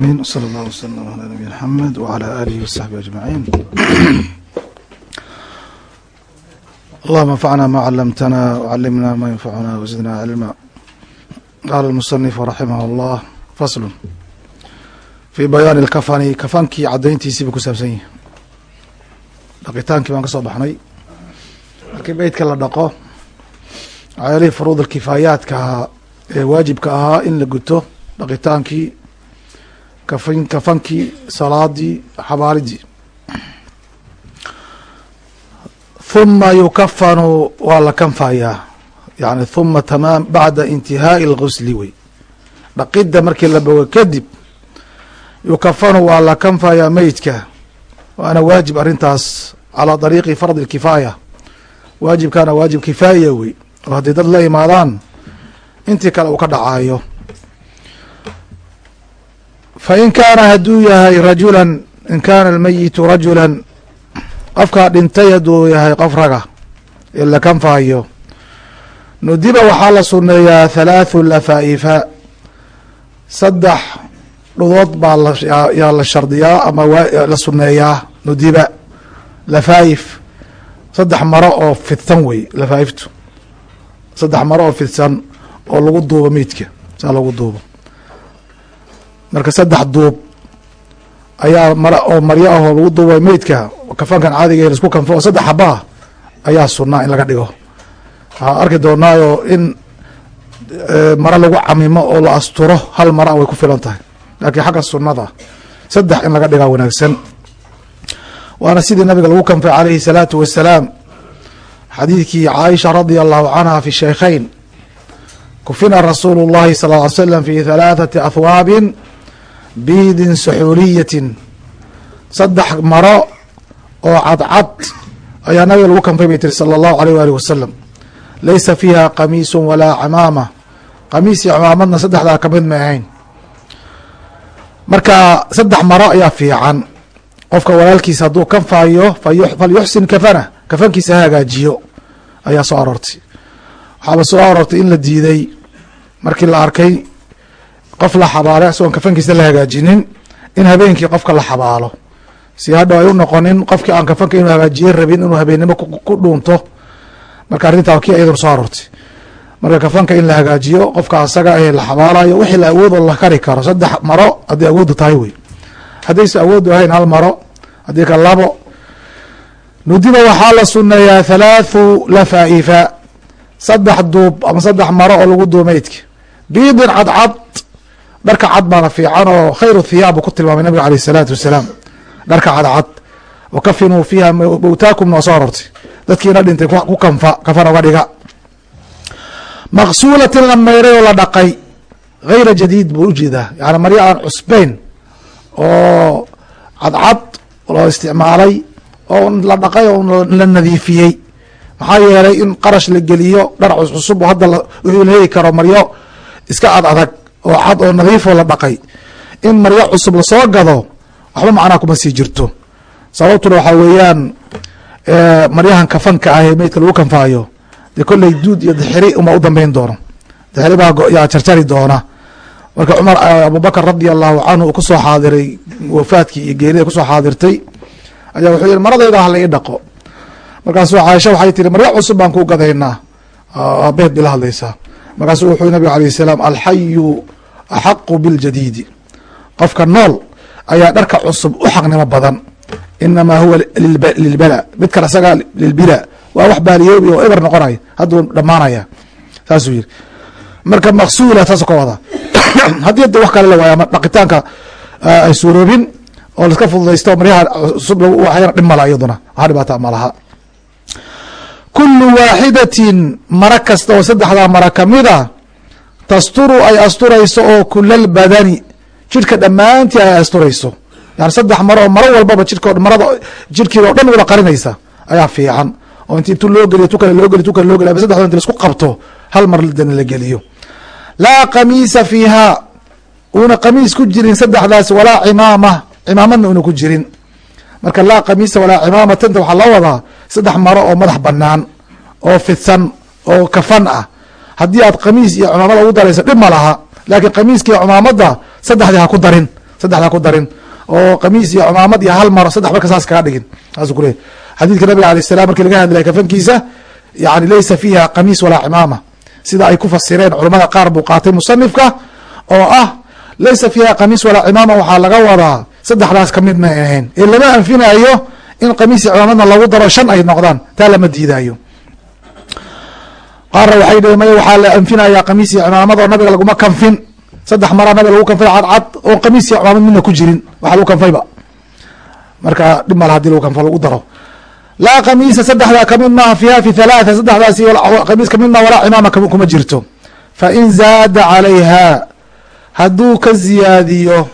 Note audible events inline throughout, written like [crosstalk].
sala allah wasalam alaa nabiyina maxamed wacalaa aalihi wasaxbi ajmaciin allahuma anfacna maa calamtana wcalimna maa yanfacuna wasidna cilma qaala almusanif raximah allah faslun fii bayaani lkafani kafankii caddayntiisii buu ku saabsan yahi dhaqitaankii baan ka soo baxnay markii beydka la dhaqo waxyaalihii furuud alkifaayaadka ahaa ee waajibka ahaa in la guto dhaqitaankii kafin kafankii salaadii xabaalidii huma yukafanu waa la kanfayaa. Yani huma tamaam bacda intihaa'i اlgusli wey. Dhaqidda markii la bogo kadib yukafanu waa la kanfayaa meydka waana waajib arrintaas calaa dariiqi fardi اkifaaya waajibkaana waajib kifaaya wey. Oo haddii dad la imaadaan intii kale uu ka dhacaayo fain kaana hadduu yahay rajulan in kaana almayitu rajulan qofkaa dhintay hadduu yahay qof raga ee la kanfaayo nudiba waxaa la suneeyaa halaathu lafaa'ifa saddex dhudood baa layaa la shardiyaa ama la suneeyaa nudiba lafaa'if saddex maro oo fidsan wey lafaa'iftu saddex maro oo fidsan oo lagu duubo meydka saa lagu duubo marka saddex duub ayaa oo maryo ahoo lagu duuba meydka kafankan caadiga la isku kanfo oo saddex haba ah ayaa sunaa in laga dhigo. Waxaa arki doonaayo in maro lagu camimo oo la asturo hal mara way ku filan tahay. Laakiin xagga sunnada saddex in laga dhigaa wanaagsan. Waana sidii nabiga lagu kanfay calayhi salaatu wasalaam xadiidkii caaisha radia allahu canha fi shaykhayn kufina rasuulu llahi sal ll ly slam fi halaathati ahwaabin biidin saxuuliyatin saddex maro oo cadcad ayaa nabiga lagu kanfay bay tiri sala allahu aleyh waalih wasalam laysa fiiha qamiisun walaa camaama. Qamiis iyo cimaamadna saddexdaa ka mid ma ahayn. Marka saddex maro ayaa fiican. Qofka walaalkiisa hadduu kanfaayo falyuxsin kafana kafankiisa ha hagaajiyo ayaa soo aroortay. Waxaaba soo aroortay in la diiday. Markii la arkay qof la xabaalay isagoon kafankiisa la hagaajinin in habeenkii qofka la xabaalo. Si hadhow ay u noqonin qofkii aan kafanka inuu hagaajiye rabin inuu habeennimo ku dhuunto. Marka arrintaa kii ayaduna soo aroortay. Marka kafanka in la hagaajiyo qofka asaga ee la xabaalayo wixii la awoodoo la kari karo saddex maro haddii awooddu tahay wey. Haddaysa awooddu ahayn hal maro haddii ka labo. Nudiba waxaa la suneeyaa halaathu lafaa'ifa saddex duub ama saddex maro oo lagu duuba meydka biidin cadcad dharka cad baana fiican oo khayru thiyaab buu ku tilmaamay nabiga aleyh isalaatu wasalaam. Dharka cadcad wa kafinuu fiiha mowtaakumna waa soo arortay dadkiina dhintay ku kanfa kafan oga dhiga. Maqsuulatin la mayray oo la dhaqay hayra jadiid buu u jeedaa yani maryo aan cusbeyn oo cadcad loo isticmaalay oo la dhaqay oo la nadiifiyey. Maxaa yeelay in qarash la geliyo dhar cuscusub oo hadda wuxuu la heli karo maryo iska ad adag oo cad oo nadiifoo la dhaqay. In maryo cusub la soo gado waxba macnaa kuma sii jirto. Sababtuna waxaa weeyaan maryahan kafanka ah ee meydka lagu kanfaayo dee kolley duud iyo dixiri uma u dambeyn doono dixiri baa yaa jarjari doona. Marka cumar abubakar radia allahu canhu uu ku soo xaadiray wafaadkii iyo geerida ku soo xaadirtay ayaa wuxuu yihi maradayda hala ii dhaqo. Markaasuu caaisha waxay tiri maryo cusub baan ku gadaynaa aabeed bay la hadlaysaa. Markaasuu wuxuu nabigu alayh salaam alxayu axaqu biاljadiidi qofka nool ayaa dharka cusub u xaqnimo badan. Inamaa huwa lilbala mid kale isagaa lilbila waa wax baaliyoobi oo eber noqonaya. Hadduu dhamaanaya saasuu yiri marka maqsuula saasuu ka wada haddii de wax kale la waaya dhaqitaanka ay suuroobin oo laiska fududaysto maryaha cusub waxyana dhib mala iyaduna. Waxa dhibaata ma laha. Kulu waaxidatin maro kasta oo saddexdaa maro kamida tasturu ay asturayso oo kulal badani jidhka dhammaantii ay asturayso. Yani saddex maro oo maro walbaba jidhka marada jidhkiida o dhan wada qarinaysa ayaa fiican. Oo inti tu loo geliyo tu kale loo geliyo tu loo geliyo sadexdo inti la isku qabto hal mar la geliyo. Laa qamiisa fiiha una qamiis ku jirin saddexdaas walaa cimaama cimaamadna una ku jirin. Marka laa qamiisa walaa cimaamatanta waxaa loo wadaa saddex maro oo madax banaan oo fidsan oo kafan ah haddii aad qamiis iyo cimaamada ugu darayso dhib ma laha. Laakiin qamiiskii cumaamadda saddexdii ha ku darin. Saddexdaa ku darin. Oo qamiis iyo cumaamad iyo hal maro saddex marka saas kaga dhigin. Saasuu kuleyahy xadiidka nabiga alay salam markii laga hadlaya kafankiisa yani laysa fiiha qamiis walaa cimaama. Sida ay ku fasireen culamada qaar buu qaatay musanifka oo ah laysa fiiha qamiis walaa cimaama waxaa laga wadaa saddexdaas ka mid may ahayn. Ee lama anfinayo in qamiis iyo cimaamadna lagu daro shan ay noqdaan. Taa lama diidayo qaarna waxay dheheen maya waxaa la anfinayaa qamiis iyo cimaamad oo nabiga laguma kanfin. Saddex maraa nabiga lagu kanfay cadcad oo qamiis iyo cimaamad midna ku jirin waxa lagu kanfayba marka dhib mal haddii lagu kanfo lagu daro. Laa kamiisa saddexdaa ka mid maaha fiiha fi halaatha saddexdaasi kamiis ka mid maha walaa cimaama kuma jirto. Fa in zaada calayha hadduu ka ziyaadiyo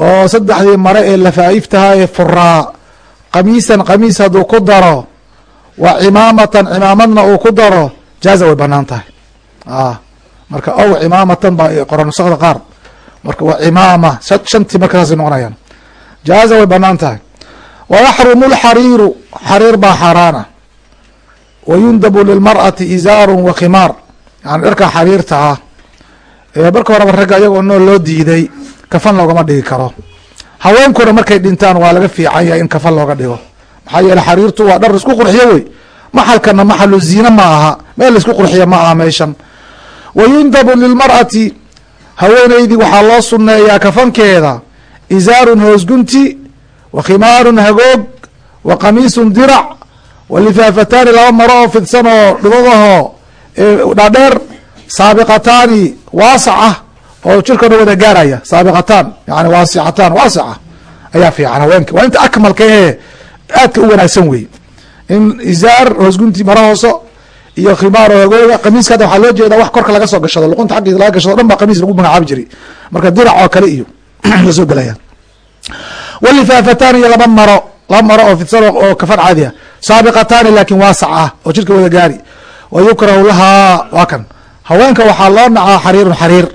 oo saddexdii mare ee lafaaiftaha ee furaa qamiisan qamiis hadduu ku daro wa cimaamatan cimaamadna uu ku daro. Jaaza way bannaan tahay. Marka ow cimaamatan baa qoran nusakda qaar. Marka waa cimaama shantii marka saasay noqonayaan. Jaaza way bannaan tahay. Wayaxrumu lxariiru xariir baa xaaraana. Wa yundabu lilmar'ati izaaru wa khimaar. Yani dharka xariirta ah. Marka horeba ragga iyagoo nool loo diiday kafan loogama dhigi karo. Haweenkuna markay dhintaan waa laga fiican yahay in kafan looga dhigo maxaa yeele xariirtu waa dhar isku qurxiyo wey. Maxalkana maxalu ziine ma aha. Meel la isku qurxiya ma aha meeshan. Wa yundabu lilmar'ati haweeneydii waxaa loo sunneeyaa kafankeeda. Izaarun hoosgunti wa khimaarun hagoog wa qamiisun dirac wa lifaafataani laba maro oo fidsan oo dhibadaho dhaadheer saabiqataani waasac oo jirkana wada gaaraya saabiqataan yani waasixataan waasica. Ayaa fiican haweenka. Waa inta akmalka ee aadka u wanaagsan wey in izaar hoosgunti maro hooso iyo khimaar oo hagooga qamiiska hadda waxaa loo jeedaa wax korka laga soo gashado luqunta xaggiisa laga gashado o dhan baa qamiis lagu magacaabi jiray. Marka dirac oo kale iyo [clears throat] la soo gelaya walifaafataani iyo laba maro laba maro oo fidsan oo kafan caadi ah. Saabiqataani laakin waasac ah oo jirka wada gaari. Wa yukrahu lahaa waa kan. Haweenka waxaa loo nacaa xariirun xariir.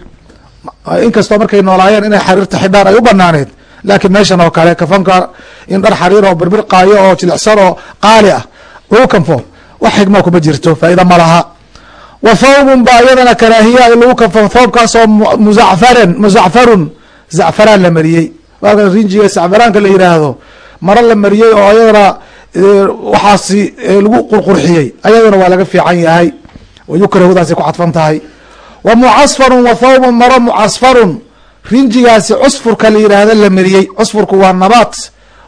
Inkastoo markay noolaayeen inay xariirta xidhaan ay u banaaneed laakiin meeshan oo kale kafanka in dhar xariir oo birbirqaayo oo jilicsan oo qaali ah lagu wax xigma kuma jirto faa'iida ma laha wa thawbun ba iyadana karaahiya in lagu kanfo thoobkaasoo muzacfaran muzacfarun zacfaraan la mariyey waakan rinjiga zacfaraanka la yiraahdo maro la mariyey oo ayadana waxaasi lagu qurqurxiyey ayadana waa laga fiican yahay wa yukrahudaasay ku cadfan tahay wa mucasfarun wa thawbun maro mucasfarun rinjigaasi cusfurka la yiraahdo la mariyey. Cusfurku waa nabaat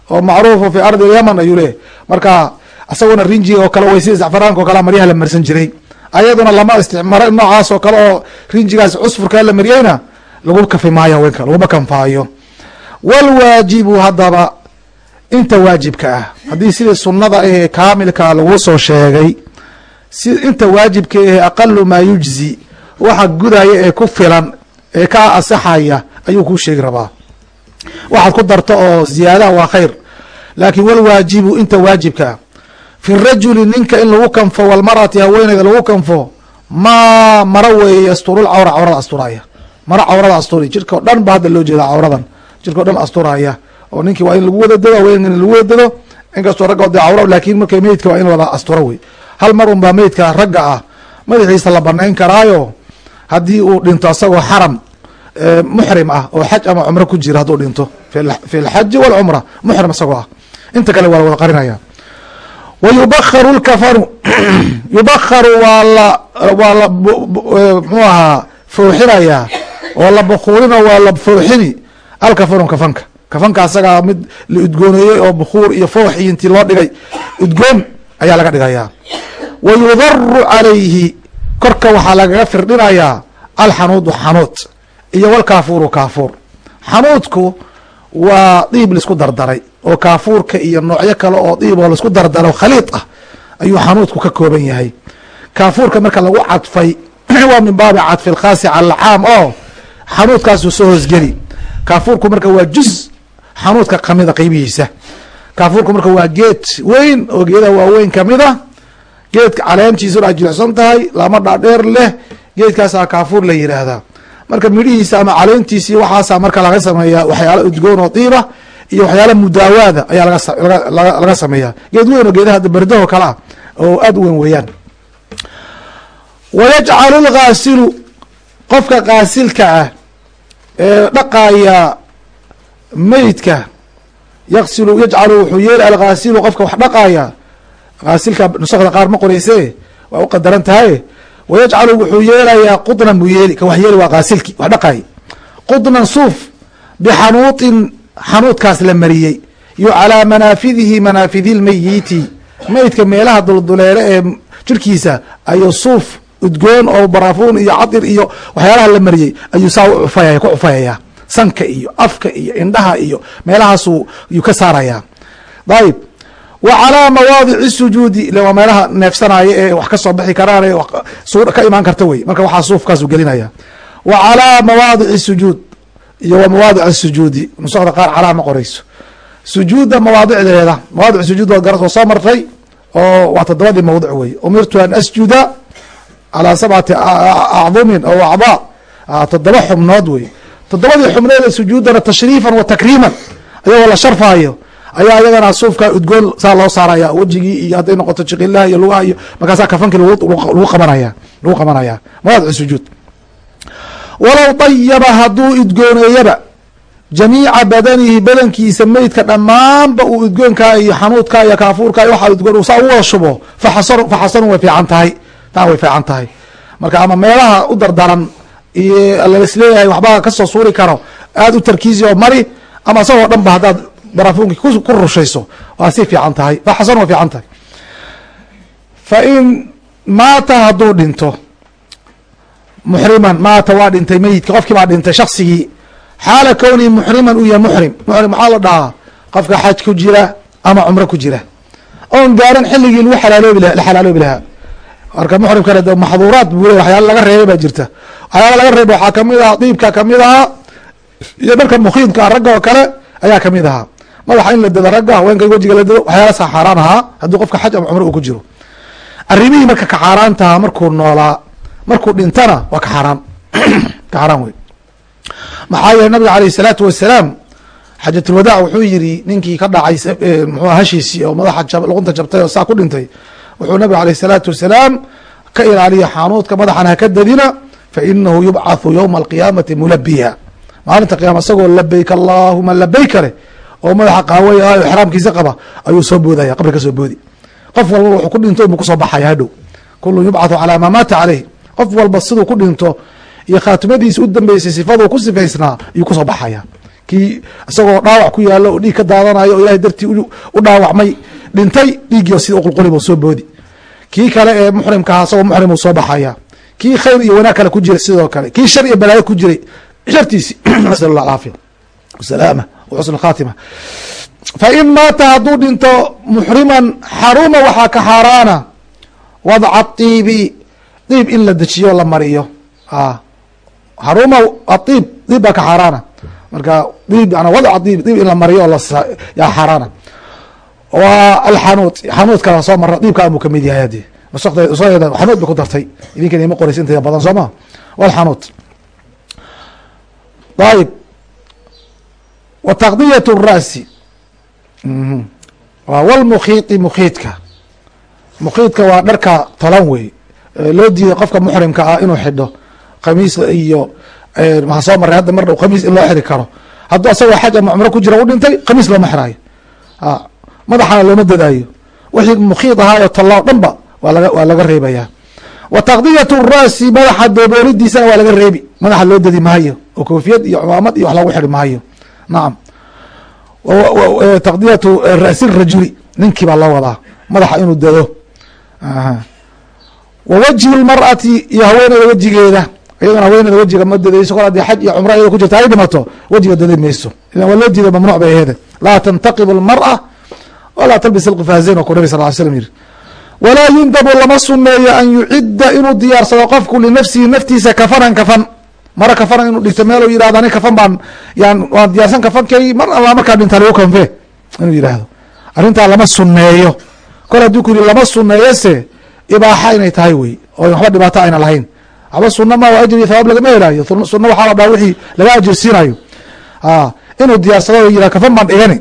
oo macruufu fi ardi yaman ayuu leeyahy marka isaguna rinjiga oo kale way sida zacfaraanka o kale maryaha la marsan jiray. Ayaduna lama istimaro noocaas oo kale oo rinjigaasi cusfurka la mariyeyna lagu kafi maayo haweenka laguma kanfaayo. Walwaajibu haddaba inta waajibka ah. Haddii sidii sunnada ahee kaamilka lagu soo sheegay si inta waajibka ahe aqalu maa yujzi waxa gudaya ee ku filan ee ka asaxaya ayuu kuu sheegi rabaa. Waxaad ku darto oo ziyaadaha waa khayr laakin walwaajibu inta waajibkaa fi rajuli ninka in lagu kanfo walmarati haweeneyda lagu kanfo maa maro weeye yasturul cawra cawrada asturaya. Maro cawrada asturi jirka o dhan ba hadda loo jeeda cawradan. Jirka o dhan asturaya. Oo ninkii waa in lagu wada dego haweenka in lagu wada dego inkastoo ragga de cawra laakiin marka meydka waa in wada asturo wey hal mar un baa meydka ragga ah. Madaxiisa la banayn karaayo. Haddii uu dhinto asagoo xaram muxrim ah oo xaj ama cumro ku jira hadduu dhinto. Fi lxaji walcumra muxrim isagoo ah. Inta kale waa la wada qarinaya. Wa yubakaru lkafanu [clears throat] yubakaru waa la waa la mxuu ahaa fooxinayaa oo la bukuurina waa la fooxini alkafanu kafanka. Kafanka asagaa mid la udgooneeyey oo bukuur iyo foox iyo intii loo dhigay udgoon ayaa laga dhigayaa. Wa yudaru calayhi. Korka waxaa lagaga firdhinayaa alxanuudu xanuud iyo walkaafuuru kaafuur. Xanuudku waa diib la isku dardaray oo kaafuurka iyo noocyo kale oo diib oo la isku dardaro khaliid ah ayuu xanuudku ka kooban yahay. Kaafuurka marka lagu cadfay [clears throat] waa min baabi cadfi lkhaasi cala alcaam oo xanuudkaasuu soo hoosgeli. Kaafuurku marka waa juz xanuudka kamida qeybihiisa. Kaafuurku marka waa geed weyn oo geedaha waaweyn kamida. Geedka caleentiisuna ay jilicsan tahay lama dhaadheer leh. Geedkaasaa kaafuur la yiraahdaa marka midhihiisa ama caleentiisi waxaasa marka laga sameeya waxyaala udgoon oo diiba iyo waxyaala mudaawaada ayaa laga sameeya geed weyn oo geedaha berdaho kale ah oo aad u weyn weeyaan. Wayajcalu lgaasilu qofka qaasilka ah ee dhaqaya meydka yaqsilu yajcalu wuxuu yeeli alghaasilu qofka wax dhaqaaya. Haasilka nusakda qaar ma qoreyse waa u qadaran tahay wayajcalu wuxuu yeelayaa qudnan buu yeeli ka wax yeeli waa haasilki wax dhaqaay qudnan suuf bixanuuطin xanuudkaas la mariyey yo calaa manaafidihi manaafidi lmeyiti meydka meelaha dulduleele ee jirkiisa ayuu suuf udgoon oo barafuun iyo cadir iyo waxyaalaha la mariyey ayuu saa ufaya ku cufayaya sanka iyo afka iyo indhaha iyo meelahaasuu yuu ka saarayaa dayib wa calaa mawaadici sujuudi waa meelaha neefsanaya ee wax ka soo bixi karaan ka imaan karta wey. Marka waxaa suufkaasu gelinaya. Wa calaa mawaadici sujuud iyo wa mawaadic sujuudi. Nusakda qaar calaa ma qoreyso sujuudda mawaadicdeeda mawaadic sujuud waad garas oo soo martay oo waa toddobadii mawdic wey. Umirtu an asjuda calaa sabcati acdumin aw acdaa. Toddoba xubnood wey. Toddobadii xubneeda sujuudana tashriifan wa takriiman ayagoo la sharfaayo ayaa iyagana suufka udgoon saa loo saaraya. Wejigii iyo hadday noqoto jiqilaha iyo lugaha iyo markaasaa kafankii lagu qabanaya lagu qabanaya. Mawaadic sujuud walow dayaba hadduu udgooneeyaba jamiica badanihi badankiisa meydka dhammaanba uu udgoonkaa iyo xanuudka iyo kaafuurka iyo waxa udgoon saa uwada shubo faxasan faxasanu way fiican tahay. Taa way fiican tahay. Marka ama meelaha u dardaran iyo laisleeyahay waxba ka soo suuri karo aada u tarkiisi oo mari ama isagoo dhan ba haddaad barafuunki ku rushayso. Waa si fiican tahay. Faxasan way fiican tahay. Fa maata hadduu dhinto muxriman maata waa dhintay meyidka qofkii baa dhintay shaksigii xaala kownihi muxriman uu yahay muxrim. Muxrim maxaa la dhahaa? Qofka xaj ku jira ama cumro ku jira. Oon gaaran xilligii lagu xalaaloobi la xalaaloobi lahaa. Marka muxrimkana de maxduuraat buu le waxyaala laga reebay baa jirta. Waxyaala laga reebay waxaa ka mid ahaa diibka ka mid ahaa iyo dharka mukhiidka ragga oo kale ayaa ka mid ahaa madaxa in la dado ragga haweenka in wajiga la dado waxyaalaasa xaaraan ahaa haddii qofka xaj ama cumro uu ku jiro. Arrimihii marka ka xaaraantaha markuu noolaa markuu dhintana waa ka xaaraan. [clears throat] Ka xaaraan wey maxaa yeele nabiga caleyh isalaatu wasalaam xaajatulwadaac wuxuu yiri ninkii ka dhacay muxua hashiisii oo madaxa luqunta jabtay oo saa ku dhintay wuxuu nabiga caleyh isalaatu wasalaam ka ilaaliya xaanuudka madaxan haka dadina fa inahu yubcathu yowma alqiyaamati mulabiya maalinta qiyama isagoo labayk allaahuma labayka leh oo madaxa qaaway ah exraamkiisa qaba ayuu soo boodaya qabri ka soo boodi. Qof walba wuxuu ku dhinto inbuu ku soo baxaya hadhow. Kulun yubcathu calaa maa maata caleyh qof walba siduu ku dhinto iyo khaatimadiisa u dambeysay sifaduu ku sifaysnaa ayuu ku soo baxaya. Kii isagoo dhaawac ku yaalo oo dhiig ka daadanayo oo ilahay dartii u dhaawacmay dhintay dhiiggii sida uqulqulibu soo boodi. Kii kale ee muxrimka ahaa isagoo muxrim uu soo baxaya. Kii khayr iyo wanaag kale ku jiray sidoo kale. Kii shar iyo balaayo ku jiray shartiisi [clears throat] nasal allah alcaafiya wasalaama wa xusn khaatima fa in maata hadduu dhinto muxriman xaruma waxaa ka xaaraana wadca tiibi diib in la dejiyo la mariyo. Xaruma aiib diib baa ka xaaraana marka yan wadca diib diib in la mariyo yaa xaaraana waa alxanuud xanuudkana soo mara diibkaan buu ka mid yahay hadi xanuud bay ku dartay. Idinkan ima qoraysa intaya badan soo ma? Walxanuud ayib wa taqdiyat الra'si waa wlmukhiiti mukhiidka mukhiidka waa dharka tolan wey. Loo diiday qofka muxrimka ah inuu xidho khamiis iyo maxaa soo maray hadda mar dhow khamiis in loo xiri karo. Hadduu asagoo xaj ama cumro ku jira u dhintay khamiis looma xiraayo. Madaxana looma dadaayo. Wixii mukhiid ahaa oo tallao dhan ba waa laga waa reebayaa wa taqdiyat ra'si madaxa dooboolidiisana waa laga reebi. Madaxa loo dadi mahayo oo koofiyad iyo cumaamad iyo wax lagu xiri mahayo nacam taqdiyatu ra'si rajuli ninkii baa loo wadaa madaxa inuu dado. Wa wajhi lmar'ati iyo haweeneyda wejigeeda iyadona haweeneyda wejiga ma dadayso kol haddii xaj iyo cumro iyada ku jirta ay dhimato wejiga daday mayso. Idan waa loo diiday mamnuuc bay aheede laa tantaqibu lmar'a walaa talbis alqifaazeyn oo ku nabi sal ly slam yiri walaa yundabu lama suneeyo an yucidda inuu diyaarsado qofku linafsihi naftiisa kafanan kafan mara kafanan inuu dhigto meel yihahdo ani kafan baan yan waan diyaarsan kafankay mar alla markaa dhintaa lagu kanfe inuu yidhaahdo arrintaa lama suneeyo kol hadduu ku yiri lama suneeyose ibaaxa inay tahay wey oo waxba dhibaato ayna lahayn. Waxba suna ma ajri thawaab lagama helaayo suna waxaa la dhaha wixii laga ajirsiinayo inuu diyaarsado yihah kafan baan dhigani.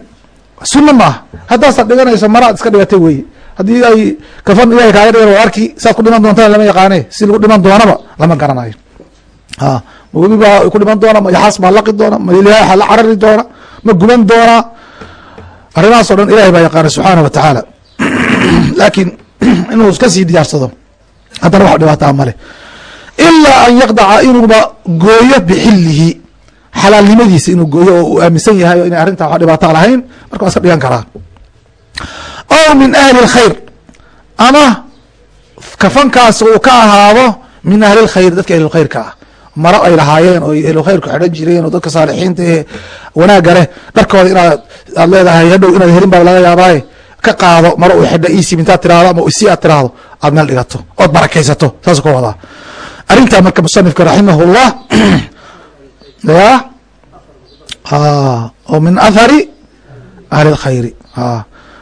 Suna maaha haddaasaad dhiganayso maraad iska dhigatay weye haddii ay kafan ilahay kaaga dhigan waa arki saad ku dhiman doontana lama yaqaane si lagu dhiman doonaba lama garanayo baa ku dhiman doona ma yaxaas baa laqi doona ma ilaaha la carari doona ma guban doonaa arrimahaas o dhan ilahay baa yaqaana subxaana wa tacaala. [clears throat] Laakiin [clears throat] inuu iska sii diyaarsado haddana wax dhibaataa male ilaa an yaqdaca inuuba gooyo bixilihi xalaalnimadiisa inuu gooyo oo uu aaminsan yahay inay arrintaa wax dhibaata lahayn marka waa iska dhigan karaa. Aw min ahli اlkhayr ama kafankaas uu ka ahaado min ahli اlkhayr dadka ahlulkhayrka ah maro ay lahaayeen oo ahlulkhayrku xidhan jireen oo dadka saalixiinta ee wanaagga leh. Dharkooda inaad aad leedahay hadhow inaad helin baa laga yaabaaye ka qaado maro uu xidha isim intaad ama isi aad tiraahdo aad meel dhigato ood barakaysato. Saasuu ka wadaa. Arrintaa marka musanifka raximah اllah [clears throat] ya oo min athari ahli اlkhayri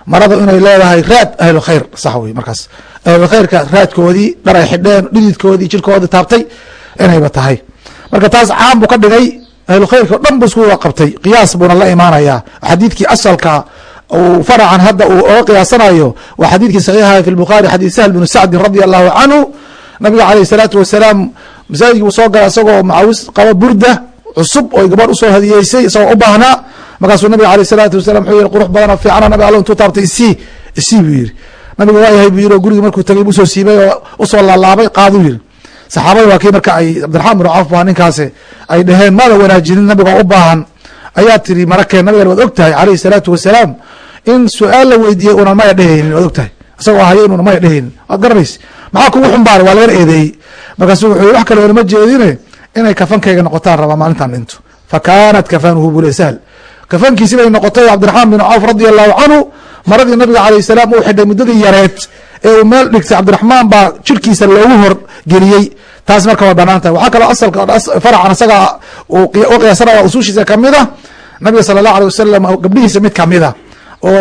marada inay leedahay raad ahlulkhayr sax wey markaas. Ahlulkhayrka raadkoodii dhar ay xidheen dhididkoodii jirkoodii taabtay inayba tahay. Marka taas caan buu ka dhigay ahlulkhayrka o dhan bu isku wada qabtay. Qiyaas buuna la imaanayaa. Xadiidkii asalka uu faracan hadda uu oga qiyaasanayo waa xadiidkii saxiixaha fi lbukhaari xadiid sahl binu sacdin radia allahu canhu nabiga caleyh salaatu wasalaam masaajidkii uu soo gala isagoo macawis qaba burda cusub oo gabadh u soo hadiyeysay isagoo u baahnaa markaasuu nabiga aleyh salaatu wasalam wuxuu yihi qurux badanoo fiicana nabi allo intuu taabtay isii isii buu yihi nabiga waa yahay buu yiri oo gurigii markuu tagay buu u soo siibay oo u soo laalaabay qaaduu yihi saxaabada waa kii marka ay cabdiraxmaan bin cawf baa ninkaasi ay dhaheen maada wanaajinin nabigoo u baahan. Ayaa tiri marakeen nabigan waad og tahay caleyhi salaatu wasalaam in su'aal la weydiiyey unan maya dhehaynin waad og tahay isagoo hayo inuuna maya dhehaynin waad garanaysa. Maxaa kugu xumbaaray waa lagana eedeeyey. Markaasu wuxuu wax kale olama jeedine inay kafankayga noqotaan rabaa maalintan dhinto. Fa kaanat kafanuhu bule sahl. Kafankiisi bay noqotay cabdiraxmaan bin cawf radia allahu canhu maradii nabiga alayh salaam uu xidhay muddadii yareed ee uu meel dhigtay cabdiraxmaan baa jirkiisa loogu horgeliyey taas marka way bannaan tahay waxaa kaloo asalka faracan isaga u qiyaasanaya usuushiisa ka mid a nabiga sala allahu alay wasalam gabdhihiisa mid kamida oo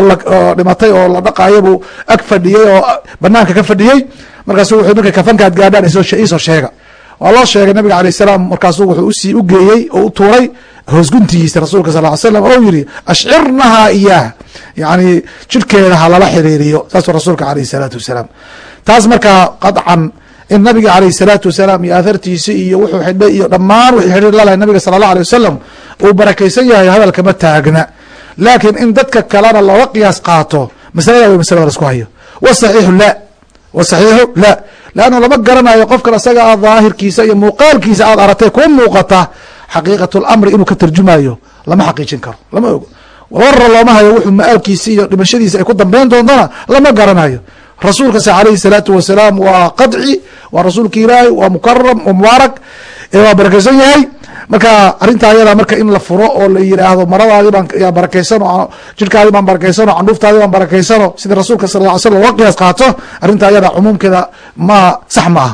dhimatay oo la dhaqayo buu ag fadhiyey oo banaanka ka fadhiyey. Markaasu wuxuu markay kafankaad gaadhaan iisoo sheega waa loo sheegay nabiga alayh salaam markaasu wuxuu u geeyey oo u tuuray hoosguntigiisa rasuulka sal ly slam oo yiri ashcirnaha iyaah. Yani jirkeeda ha lala xiriiriyo saasuu rasuulka alayh salaatu wasalaam. Taas markaa qadcan in nabiga alayh salaatu wasalaam iyo aathartiisi iyo wuxuu xidhay iyo dhammaan wixii xidhiir lalahay nabiga sala allah alay wasalam uu barakaysan yahay hadalkama taagna. Laakiin in dadka kalena looga qiyaas qaato masalada way masalada lasku hayo. Wasaxiixu la wasaxiixu la leanna lama garanayo qofkan isaga a daahirkiisa iyo muuqaalkiisa aad aragtay kuu muuqata xaqiiqat lamri inuu ka tarjumayo lama xaqiijin karo lama ogo warra looma hayo wuxuu ma-aalkiisi iyo dhimashadiisa ay ku dambeyn doontona lama garanayo rasuulkase alayhi salaatu wasalaam waa qadci waa rasuulka ilaahay waa mukaram waa mubaarak waa barakeysan yahay marka arrintaa ayada marka in la furo oo la yiraahdo maradaadii baan yaa barakeysano jirkaadii baan barakeysano candhuuftaadii baan barakeysano sida rasuulka sal ly slam loga qiyaas qaato arrintaa ayada cumuumkeeda ma sax ma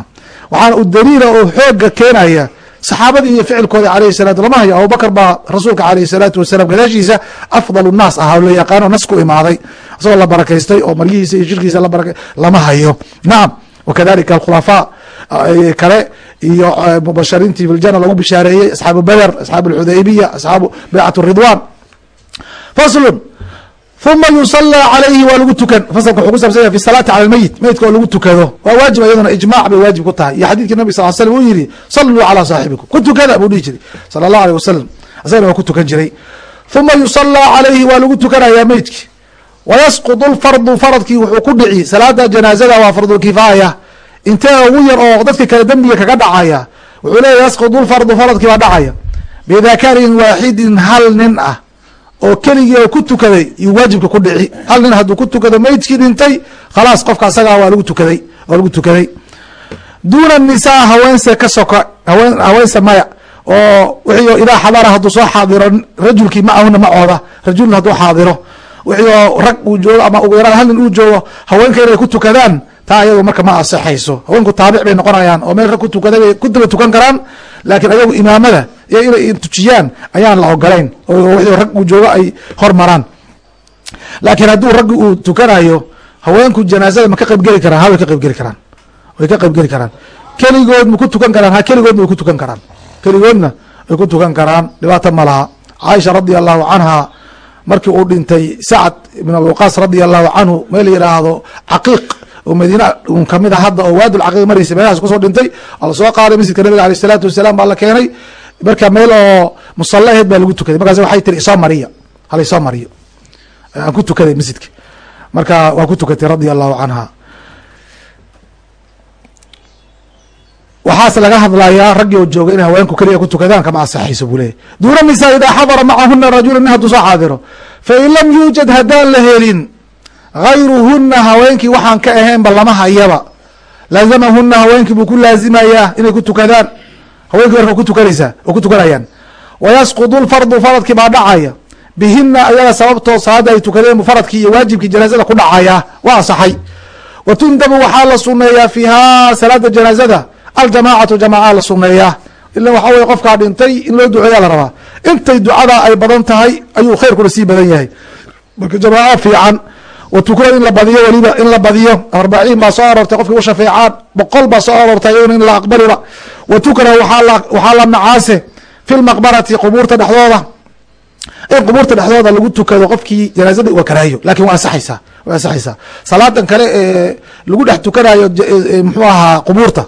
waxaana u daliila oo xooga keenaya saxaabadii iyo ficilkooda alayhi salatu lama hayo abubakr baa rasuulka alayhi salaatu wasalaam gadaashiisa afdal naas ahaa la yaqaano nas imaaday isagoo la barakaystay oo maryihiisa iyo labara lama hayo. Nacam wakadalika alkhulafaa kale iyo mubashariintii biljana lagu bishaareeyey asxaabu beder asxaabu alxudaybiya asxaabu baycat ridwan faslun uma yusalaa calayhi waa lagu tukan. Faslka wuxuu ku saabsan yahay fi salaati cala lmeyit meyidka oo lagu tukado. Waa waajib iyaduna ijmac bay waajib ku tahay. Iyo xadidkii nabig sal slam uu yihi saluu calaa saaxibikum. Ku tukada buu dhihi jiray sala allahu alيh wasalam isagana waa ku tukan jiray. Uma yusalaa calayhi waa lagu tukanayaa meydki wayasqudu lfardu faradkii wuxuu ku dhici salaada janaazada waa fardulkifaaya intee ugu yar oo dadka kale dembiga kaga dhacaya wuxuu leeya yasqudu lfardu faradkii baa dhacaya. Bidakarin waaxidin hal nin ah oo keligii oo ku tukaday yuu waajibka ku dhici. Hal nin hadduu ku tukado meydkii dhintay khalaas qofka asagaa waa lagu tukaday waa lagu tukaday. Duuna nisaa haweense ka soka haween haweense maya oo wixii idaa xadara hadduu soo xaadiro rajulkii macahuna macooda rajulun hadduu xaadiro. Wixii oo rag uu joogo ama ugu yaraan hal nin uu joogo haweenka inay ku tukadaan taa ayagu marka ma asexayso haweenku taabic bay noqonayaan oo meel rag ku tukaday bay ku daba tukan karaan laakiin ayagu imaamada iyo inay tujiyaan ayaan la ogolayn oo wixii rag uu joogo ay hormaraan laakiin hadduu raggi uu tukanayo haweenku janaazada ma ka qayb geli karaan ha way ka qayb geli karaan. Way ka qayb geli karaan. Keligood ma ku tukan karaan ha keligoodna way ku tukan karaan. Keligoodna way ku tukan karaan. Dhibaato ma laha. Caaisha radia allahu canha markii uu dhintay sacd ibn abuqaas radia allahu canhu meel yidhaahdo caqiiq oo madiina un ka mid a hadda oo waadul caqiiq maraysa meelahaas ku soo dhintay waa la soo qaaday masjidka nabiga aleyh isalaatu wasalaam baa la keenay. Marka meel oo musalla aheed baa lagu tukaday. Markaas waxay tiri isoo mariya halaysoo mariyo. Aan ku tukaday masjidka marka waa ku tukatay radia allahu canha waxaas laga hadlayaa raggii oo jooga in haweenku keliya ku tukadaan kama asaxayso buu leeyahy duuna idaa xadara macahuna rajulu nin hadduu soo xaadiro fain lam yuujad haddaan la helin gayruhuna haweenkii waxaan ka ahaynba lama hayaba laazamahuna haweenkii buu ku laazimayaa inay ku tukadaan haweenkii marka ku tukanaysaa oo ku tukanayaan wayasqudu lfardu faradkii baa dhacaya bihina ayaga sababtoo salaada ay tukadeen faradkii iyo waajibkii janaazada ku dhacaya waa asaxay wa tundabu waxaa la suneeyaa fiiha salaada janaazada aljamaacatu jamaaca la suneeyaa ila waxa weye qofkaa dhintay in loo duceeya la rabaa intay ducada ay badan tahay ayuu khayrkuna sii badan yahay marka jamaaca fiican wa tukura in la badiyo weliba in la badiyo. Arbaciin baa soo aroortay qofkii u shafeecaan. Boqol baa soo aroortay in la aqbaliba. Wa tukra waxaa la nacaase fi lmaqbarati qubuurta dhexdooda. In qubuurta dhexdooda lagu tukado qofkii janaazada waa karaayo. Lakin waa asaxaysaa waa asaxaysaa salaadan kale ee lagu dhex tukanayo muxuu ahaa qubuurta.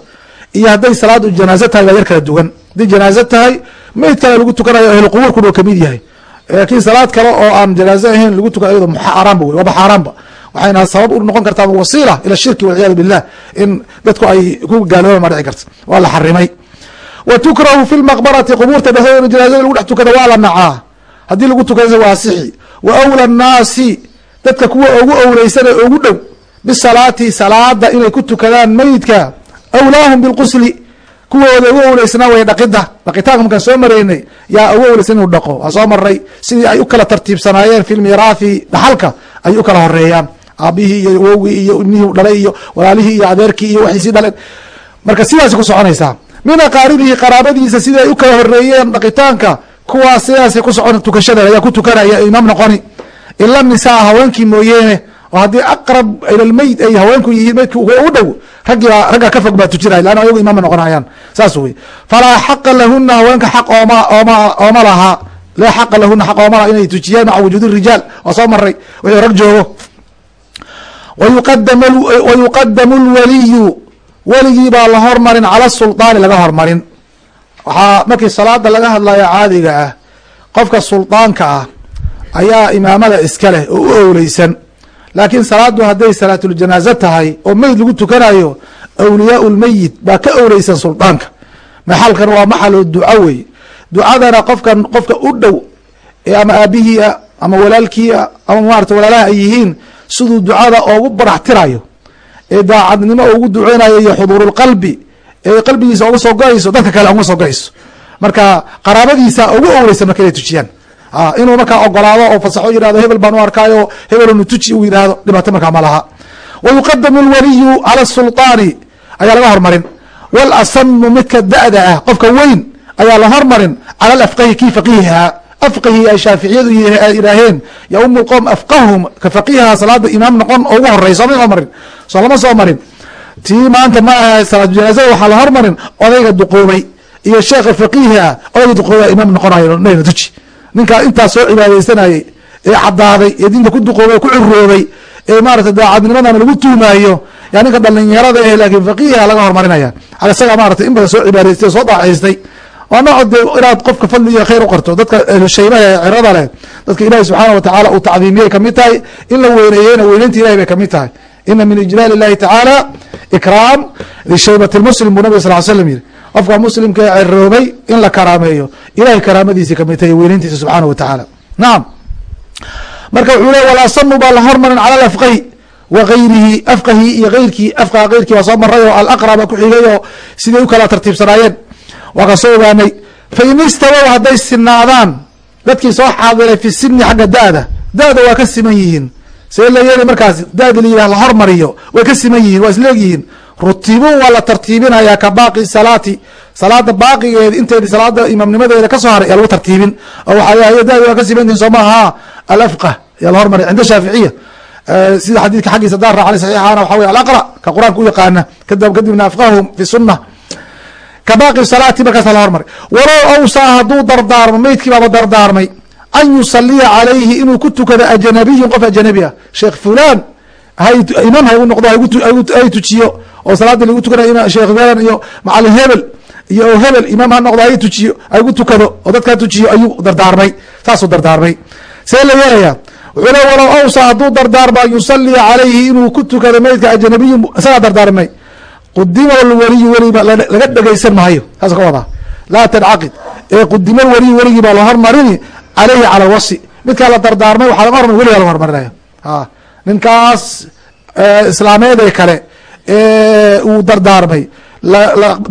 Iyo hadday salaadu janaazo tahay baa yar kala duwan. Hadday janaazo tahay meyd kale lagu tukanayo ahlu qubuurkuna u ka mid yahay laakiin salaad kale oo aan janaazo ahayn lagu tukanayo iyado xaaraanba wey waaba xaaraanba waxayna sabab u noqon kartaa wasiila ila shirki walciyaadu billah in dadku ay ku gaaloobaan ma dhici karta waa la xarimay. Wa tukrahu fi lmaqbarati qubuurta dhexdooda janaazada lagu dhex tukada waa la nacaa. Haddii lagu tukada waa sixi. Wa awla nnaasi dadka kuwa ugu owleysan ee ugu dhow bisalaati salaada inay ku tukadaan meydka awlaahum bilqusli kuwooda ugu owleysnaa way dhaqida dhaqitaanka markaan soo maraynay yaa ugu owleysan inuu dhaqo. Waa soo maray sidii ay u kala tartiibsanaayeen fi lmiraathi dhaxalka ay u kala horeeyaan aabihii iyo awowgii iyo ibnihii dhalay iyo walaalihii iyo adeerkii iyo waxay sii dhaleen marka sidaasay ku soconaysaa min aqaaribihi qaraabadiisa sidii ay u kala horeeyeen dhaqitaanka kuwaas sidaasay ku socon tukashada ayaa ku tukanaya imaam noqoni. Ila nisaa haweenkii mooyeene oo haddii aqrab ilalmeyd ay haweenku yihiin meydki ugu dhow raggiibaa ragga ka fog baa tujinaya leanna ayagu imaam noqonayaan. Saas wey falaa xaqa lahuna haweenka xaq ooma ooma ooma lahaa laa xaqa lahuna xaq ooma inay tujiyaan maca wujuudi rijaal. Waa soo maray wixii rag joogo. Wayuqadam wayuqadamu lwaliyu. Weligii baa la hormarin cala sulطaani laga hormarin. Waxaa markii salaada laga hadlayo caadiga ah qofka suldaanka ah ayaa imaamada iska leh oo u owleysan laakiin salaadu hadday salaatuljanaaza tahay oo meyd lagu tukanayo awliyaau lmeyit baa ka owleysan suldaanka. Maxalkan waa maxalo duco wey ducadana qofkan qofka u dhow ee ama aabihii ah ama walaalkii ah ama maarata walaalaha ay yihiin siduu ducada oogu barax tirayo ee daacadnimo ugu duceynayo iyo xuduurulqalbi ee qalbigiisa uga soo go'ayso dadka kale uga soo go'ayso. Marka qaraabadiisa ugu owleysan marka tujiyaan inuu markaa ogolaado oo fasaxo yihahdo hebel baan u arkaayo hebelnu tuji uu yidhaahdo dhibaato markaa ma laha. Wa yuqadamu lwaliyu cala sulطaani ayaa laga hormarin. Walasamu midka da-da ah qofka weyn ayaa la hormarin cala alafqahi kii faqiiha. Afqahi ay shaaficiyadu yidhaaheen yaum lqowm afqahum. Ka faqiiha salaada imaam noqon oo ugu horey sooma soo marin? Soo lama soo marin. Tii maanta ma aha salaatu janaazada waxaa la hormarin odayga duqoobay. Iyo sheekha faqiihi ah odayga duqoobay imaam noqonayo nayna tuji ninkaa intaas soo cibaadeysanayey ee cadaaday ee diinta ku duqoobay ku ciroobay ee maarata daacadnimadana lagu tuumaayo yaa ninka dhalinyarada eh laakiin faqiiha laga hormarinaya isaga maarata in badan soo cibaadaystay o soo daacaystay. Waa nooc de inaad qofka fadli iyo khayr u qarto. Dadka shaybaha ee cirada leh dadka ilahi subxaana watacaala uu tacdiimiyay ka mid tahay in la weyneeyeyna weyneynta ilahi bay ka mid tahay. Ina min ijlaal اllahi tacaala ikraam lishaybati muslim buu nabig sal l slam yihi qofka muslimka ee ciroobay in la karaameeyo. Ilahay karaamadiisi ka mid tahay weyneyntiisa subxaana wa tacaala. Nacam marka wuxuu le walasamu baa la hormarin cala alafqahi wa gayrihi afqahi iyo eyrkii afqaha keyrkii waa soo maray oo alaqra baa ku xigay oo siday u kala tartiibsanaayeen. Waa ka soo ogaanay fain istawow hadday sinaadaan dadkii soo xaadiray fi sini xagga da-da da-da waa ka siman yihiin. See la yeeli markaas? Da-da la yidhah la hormariyo way ka siman yihiin waa isleegyihiin rutibuu waa la tartiibinayaa ka baaqi salaati. Salaada baaqigeedi inteedi salaada imaamnimadeeda ka soo haray yaa lagu tartiibin. Oo waxaa da-da waa ka siman yihiin soo maaha alafqah yaa la hormariya cinda shaaficiya sida xadiidka xaggiisa daar raacay saxiixana waxa wey alaqra ka qur'aanka u yaqaana kadibna afqahum fi sunna ka baaqi salaati markaasa la hormaray. Walow awsaa hadduu dardaarmo meydkii baaba dardaarmay an yusaliya calayhi inuu ku tukado ajnabiyun qof ajnabi ah. Sheekh fulan imaam ha noqdo hay tujiyo oo salaadii lagu tukanayo sheekh fulan iyo macalin hebel iyo hebel imaam ha noqdo hay tujiyo haygu tukado oo dadka tujiyo ayuu dardaarmay saasuu dardaarmay. See la yeelaya wuxuu le walow awsa hadduu dardaarmo an yusalia calayhi inuu ku tukado meydka ajnabiyin isagaa dardaarmay. Qudima lweliyu weliba laga dhegeysan maayo saas ka wadaa. Laa tancaqid ee qudima weliyu weligii baa la hormarini caleyhi cala wasi midkaa la dardaarmay waxaa laga hormar weligaa laga hormarinaya ninkaas islaameed ee kale uu dardaarmay.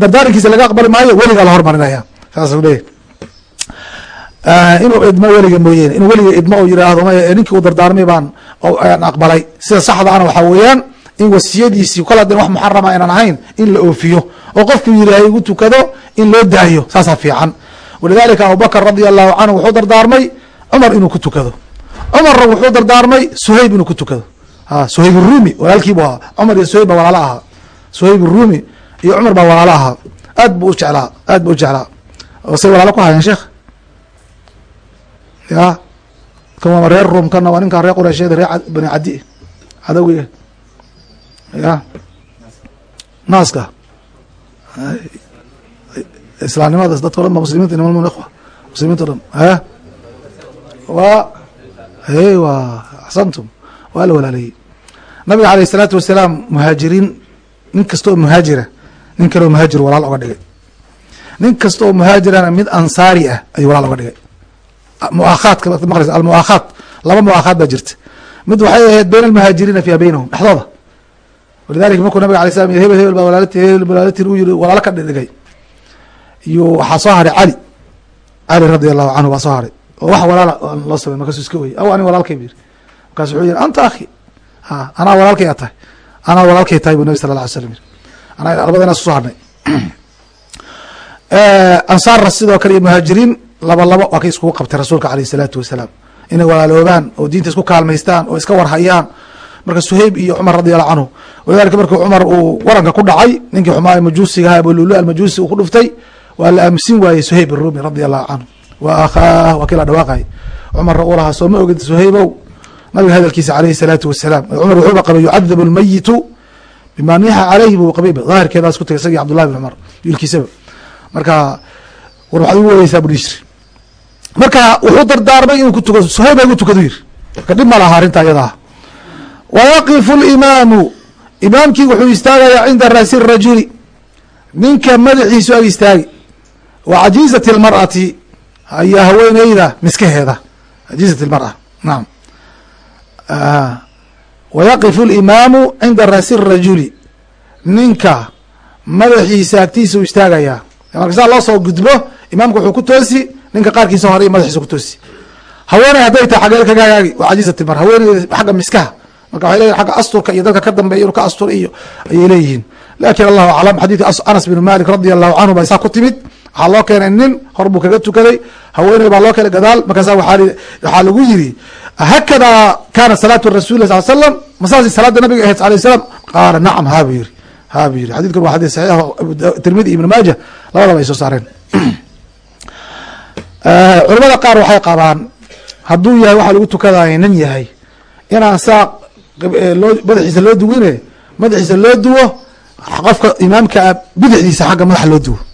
Dardaarankiisa laga aqbali maayo weligaa la hormarinaya. Saasuu leeyahy inuu idmo weliga mooyeen inuu weliga idmo oo yiraahdo may ninkii uu dardaarmay baan aan aqbalay. Sida saxda ana waxaa weeyaan in wasiyadiisii kol hadan wax muxarama aynan ahayn in la oofiyo oo qofkuu yidhaahay igu tukado in loo daayo. Saasaa fiican. Walidalika abubakr radia allahu canhu wuxuu dardaarmay cumar inuu ku tukado. Cumarna wuxuu dardaarmay suhayb inuu ku tukado suhayb rumi walaalkiibu ahaa. Cumar iyo suhayb baa walaalo ahaa. Suhayb rumi iyo cumar baa walaalo ahaa. Aad bu ujeclaa aad bu u jeclaa. Say walaalo ku hayeen sheekh ya kan waa reer rum kana waa ninkan reer qureysheed reer bani cadi. Cadowgiga ya. Naaska. Islaamnimadaas dadka o dhan ba muslimiinta inama ikhwa. Muslimiinta o dhan a wa e axsantum waa la walaaleyey nabiga aleyh isalaatu wasalaam muhaajiriin nin kasta oo muhaajira nin kale oo muhaajir walaal oga dhigay. Nin kasta oo muhaajirana mid ansaari ah ayuu walaal oga dhigay. Muaakhaadka maqleysa almuaakhaat laba muaakhaad baa jirta. Mid waxay ahayd bayn almuhaajiriina fiiha baynahum dhexdooda. Walidalika markuu nabig alay slam hebel hebel baa walaalati hebel walaalati u yiri walaalo ka dhidhigay iyo waxaa soo haray cali cali radi allahu canhu baa soo haray. Oo wax walaala loo samey markaasuu iska weyey aw ani walaalkay bu yiri markaasu wuxuu yihi anta akhi anaa walaalkay tahay. Anaa walaalkay tahay bu nabi sala la alay slam yiri. Anaa labadana isku soo harnay ansaarna sidoo kale iyo muhaajiriin laba labo waa kay iskugu qabtay rasuulka aleyh isalaatu wasalaam. Inay walaaloobaan oo diinta isku kaalmaystaan oo iska warhayaan. Marka suhayb iyo cumar radi allahu canhu walidalika markii cumar uu waranka ku dhacay ninkii xumaa majuusiga aha abululu almajuusi uu ku dhuftay waa la aamusin waayey suhayb arumi radi allahu canhu wa akhaah waa kii dhawaaqay. Cumarna uu lahaa sooma ogid suhaybow nabiga hadalkiisa aleyhi salaatu wasalaam cumar wuxuuba qabay yucadabu lmayitu bima nixa caleyhi buu qabay daahirkeedaas ku tagay isagii cabdullahi bin cumar wiilkiisaba. Marka war waxaad ugu wareysaa budhishri marka wuxuu dardaarmay inuu ku tukado suhayb ha igu tukado yiri marka dhib ma laha arrinta iyadaa wayaqifu limaamu imaamkii wuxuu istaagayaa cinda raasi rajuli ninka madaxiisu ag istaagi. Wa cajiizati اlmar'ati ayaa haweeneyda miskaheeda. Cajiizat اlmar'a naam wayaqifu اlimaamu cinda raasi rajuli ninka madaxiisa agtiisa u istaagayaa marka saa loo soo gudbo imaamka wuxuu ku toosi ninka qaarkiisa hore iyo madaxiisa ku toosi. Haweeney hadday tahay xagee kaga hagaagi waa cajiizat ilmar haweeneyda xagga miskaha. Marka waxay leyihin agga asturka iyo dadka ka dambeeya inu ka astur iyo ayay leeyihiin. Lakin allahu aclam xadiidka anas bin malik radia allahu canhu baa isaa ku timid waxaa loo keenay nin hor buu kaga tukaday haweeney baa loo keenay gadaal. Markaasa waxaa lagu yiri hakadaa kaana salaatu rasuli sal slam masaasi salaada nabiga ahayd alay salam qaala nacam ha buu yiri ha buu yiri xadidkan waa xadis saxiix tirmidi ibn maaja labadaba ay soo saareen. [clears throat] Culamada qaar waxay qabaan hadduu yahay waxaa lagu tukadaya nin yahay inaan saa loo madaxiisa loo duwine madaxiisa loo duwo qofka imaamkaa bidixdiisa xagga madaxa loo duwo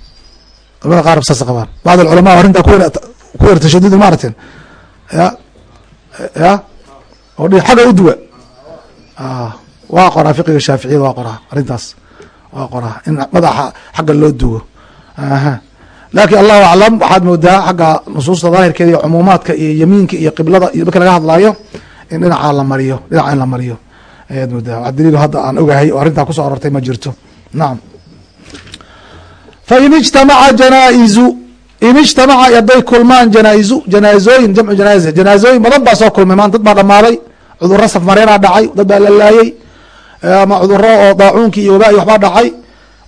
culamada qaar saas qabaan bacd alculamaa arrintaa ku yar tashadud ma ya ya oo dhi xagga u duwa. Waa qoraa fiqiga shaaficiyada waa qoraa arrintaas. Waa qoraa in madaxa xagga loo duwo. Aha laakiin allahu aclam waxaad moodaa xagga nusuusta daahirkeeda iyo cumuumaadka iyo yamiinka iyo qiblada iyo marka laga hadlaayo in dhinacaa la mariyo dhinaca in la mariyo. Ayaad moodaa. Wax daliil hadda aan ogahay oo arrintaa ku soo arortay ma jirto. Nacam fain ijtamaca janaa'izu in ijtamaca hadday kulmaan janaa'izu janaazooyin jamcu janaaza janaazooyin badan baa soo kulmay. Maan dad baa dhamaaday cudurro safmareenaa dhacay dad baa la laayey ama cuduro oo daacuunkii iyo wabaa'i waxbaa dhacay.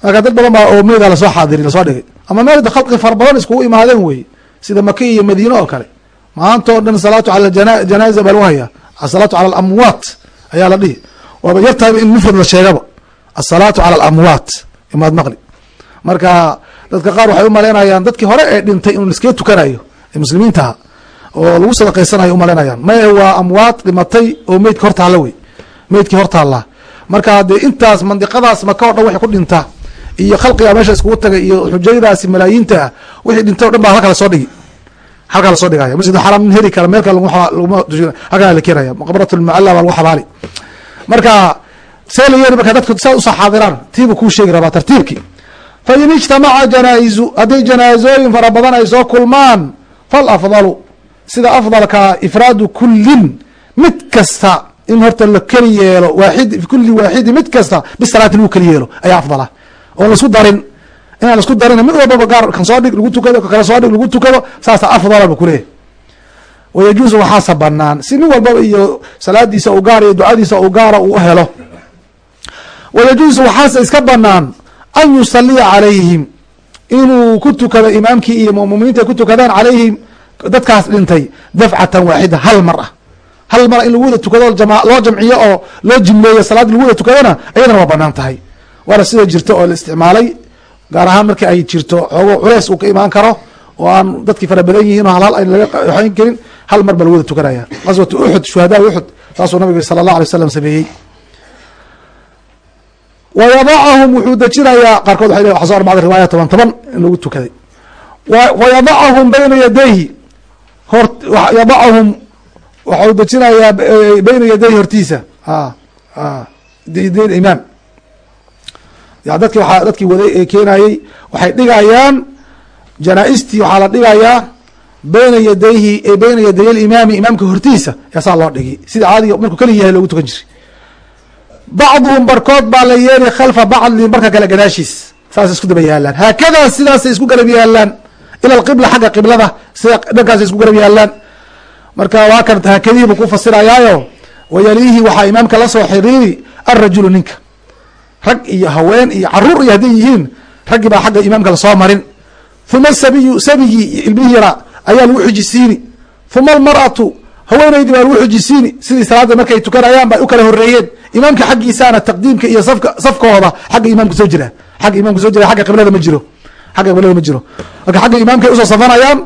Marka dad badan baa oo meeda la soo xaadiri la soo dhigay. Ama meel khalqi fara badan iskugu imaadeen wey sida maka iyo madiine oo kale. Maanta o dhan salaatu cala janaaza baa lagu hayaa. Asalaatu cala alamwaat ayaa la dhihi. Waaba yartahay in mufrad la sheegaba. Asalaatu cala alamwaat imaad maqli marka dadka qaar waxay umalaynayaan dadkii hore ee dhintay inuu iskaga tukanayo ee muslimiintaha oo lagu sadaqaysanayo umalaynayaan maye waa amwaad dhimatay oo meydka hortaalla wey. Meydkii hortaalla marka dee intaas mandiqadaas maka o dhan waxay ku dhintaa iyo khalqiga meesha iskugu tagay iyo xujayadaasi malaayiinta ah wixii dhintay o dhan baa halka la soo dhigi. Halkaa la soo dhigaya. Masjid xaram nin heli kara meel kale halkaa la keenaya. Maqbarat lmucalla baa lagu xabaali. Marka see la yeeli marka dadku saa u soo tiibu kuu sheegi rabaa tartiibkii fain ijtamaca janaa'izu hadday janaazooyin fara badan ay soo kulmaan falafdalu sida afdalkaa ifraadu kullin mid kasta in horta la keli yeelo waaid kuli waaxidi mid kasta bisalaati lagu keli yeelo ayaa afdala oon la isku darin inaan la isku darin mid walbaba gaar kan soo dhig lagu tukado kakale soo dhig lagu tukado saasa afdala bu kuleeyahy wayajuusu waxaasa banaan si nin walbaba iyo salaadiisa u gaar iyo ducadiisa u gaara uu helo wayajuusu waxaase iska banaan an yusaliya calayhim inuu ku tukado imaamkii iyo mumumiinta ku tukadaan calayhim dadkaas dhintay dafcatan waaxida hal mar ah hal mar in lagu wada tukado loo jamciyo oo loo jimleeyo salaad lagu wada tukadona iyadana waa bannaan tahay waana sida jirto oo la isticmaalay gaar ahaan marki ay jirto xoogo culeys uu ka imaan karo oo aan dadkii fara badan yihiin oo hal hal ayn laga waxayn karin hal mar baa lagu wada tukanaya qaswatu uxud shuhadaa uxud saasuu nabiga sala allah alay wasalam sameeyey wayadacahum wuxuu dejinayaa qaarkood waxay le waxa so armacda riwaaya toban toban in lagu tukaday wayadacahum bayna yadayhi hor yadacahum waxau dejinayaa bayna yadayhi hortiisa imaam ya dadki waa dadkii waday ee keenayey waxay dhigayaan janaa-istii waxaa la dhigayaa bayna yadayhi bayna yaday alimaami imaamka hortiisa yaasaa loo dhigi sida caadiga markuu keli yahay loogu tukan jiray bacduhum barkood baa la yeeli khalfa bacdi marka kale gadaashiis saasay isku daba yaalaan haakadaa sidaasay isku garab yaalaan ila alqibla xagga qiblada sida dhankaasay isku garab yaalaan marka waa kan haakadihiibu ku fasirayaayo wayaliihi waxaa imaamka la soo xiriiri alrajulu ninka rag iyo haween iyo carruur iyo hadday yihiin raggii baa xagga imaamka la soo marin huma sabiyu sabigii yara ayaa lagu xujisiini huma almar'atu haweenaydii baa lagu xujisiini sidii salaada markay tukanayaan bay u kala horeeyeen imaamka xaggiisaana taqdiimka iyo safkooda xagga imaamka soo jira. Xagga imaamka soo jira xagga qiblada ma jiro. Xagga qiblada ma jiro. Marka xagga imaamkay u soo safanayaan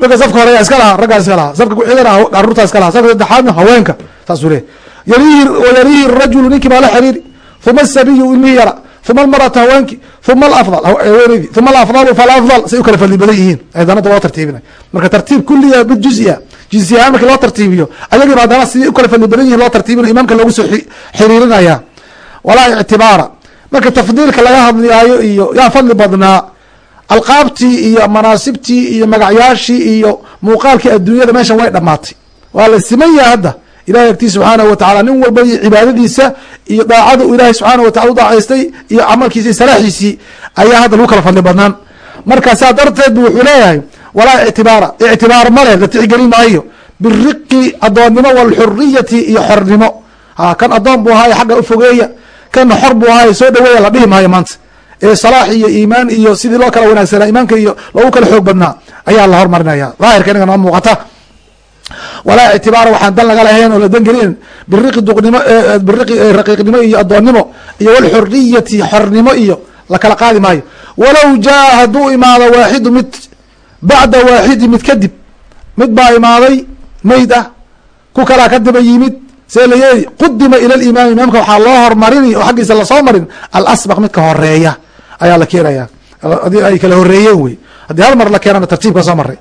marka safka hore iska lahaa raggaa iska lahaa safka kuxigana caruurtaa iska lahaa safka saddexaadna haweenka saasuu leeyahy yalihi wayalihi rajulu ninkii baa la xiriiri huma asabiyu ilmihii yara. Uma almaratu haweenki. Uma haweeneydi uma alafdalu falafdal say u kala fadli badan yihiin. Danada loo tartiibinay. Marka tartiib kuliya mid juzia juzi ahaan marki loo tartiibiyo ayagiiba haddana sidii u kala fadli badan yihiin loo tartiibinayo imaamka loogu soo xiriirinaya walaa ictibaara. Marka tafdiilka laga hadliyaayo iyo yaa fadli badnaa alqaabtii iyo manaasibtii iyo magacyaashii iyo muuqaalkii adduunyada meeshan way dhamaatay waa la siman yahay hadda. Ilahay agtiis subxaanahu watacala nin walba iyo cibaadadiisa iyo daacada uu ilahay subxaana watacala u daacaystay iyo camalkiisa iyo salaaxiisii ayaa hadda lagu kala fadli badnaan. Marka saa darteed bu wuxuu leeyahay walaa ictibaara. Ictibaar male la tixgelin maayo. Biriqi adoonnimo walxuriyati iyo xornimo. Ha kan adoon buu ahaayo xagga ufogeeya kana xor buu ahaayo soo dhaweeya la dhihi maayo maanta. Ee salaax iyo iimaan iyo sidii loo kala wanaagsanaa iimaanka iyo loogu kala xoog badnaa ayaa la hormarinaya daahirka inaga noo muuqata. Walaa ictibaara waxaan dan laga lahayn oo la dan gelin biriqi duqnimo biriqi raqiiqnimo iyo adoonnimo iyo walxuriyati xornimo iyo la kala qaadi maayo. Walow jaa hadduu imaado waaxidu mid bacda waaxidi mid kadib mid baa imaaday meyd ah ku kalaa kadiba yimid see la yeeli qudima ila limaami imaamka waxaa loo hormarini oo xaggiisa la soo marin alasbaq midka horreeya ayaa la keenaya ay kala horeeyeen wey haddii hal mar la keenana tartiibka soo maray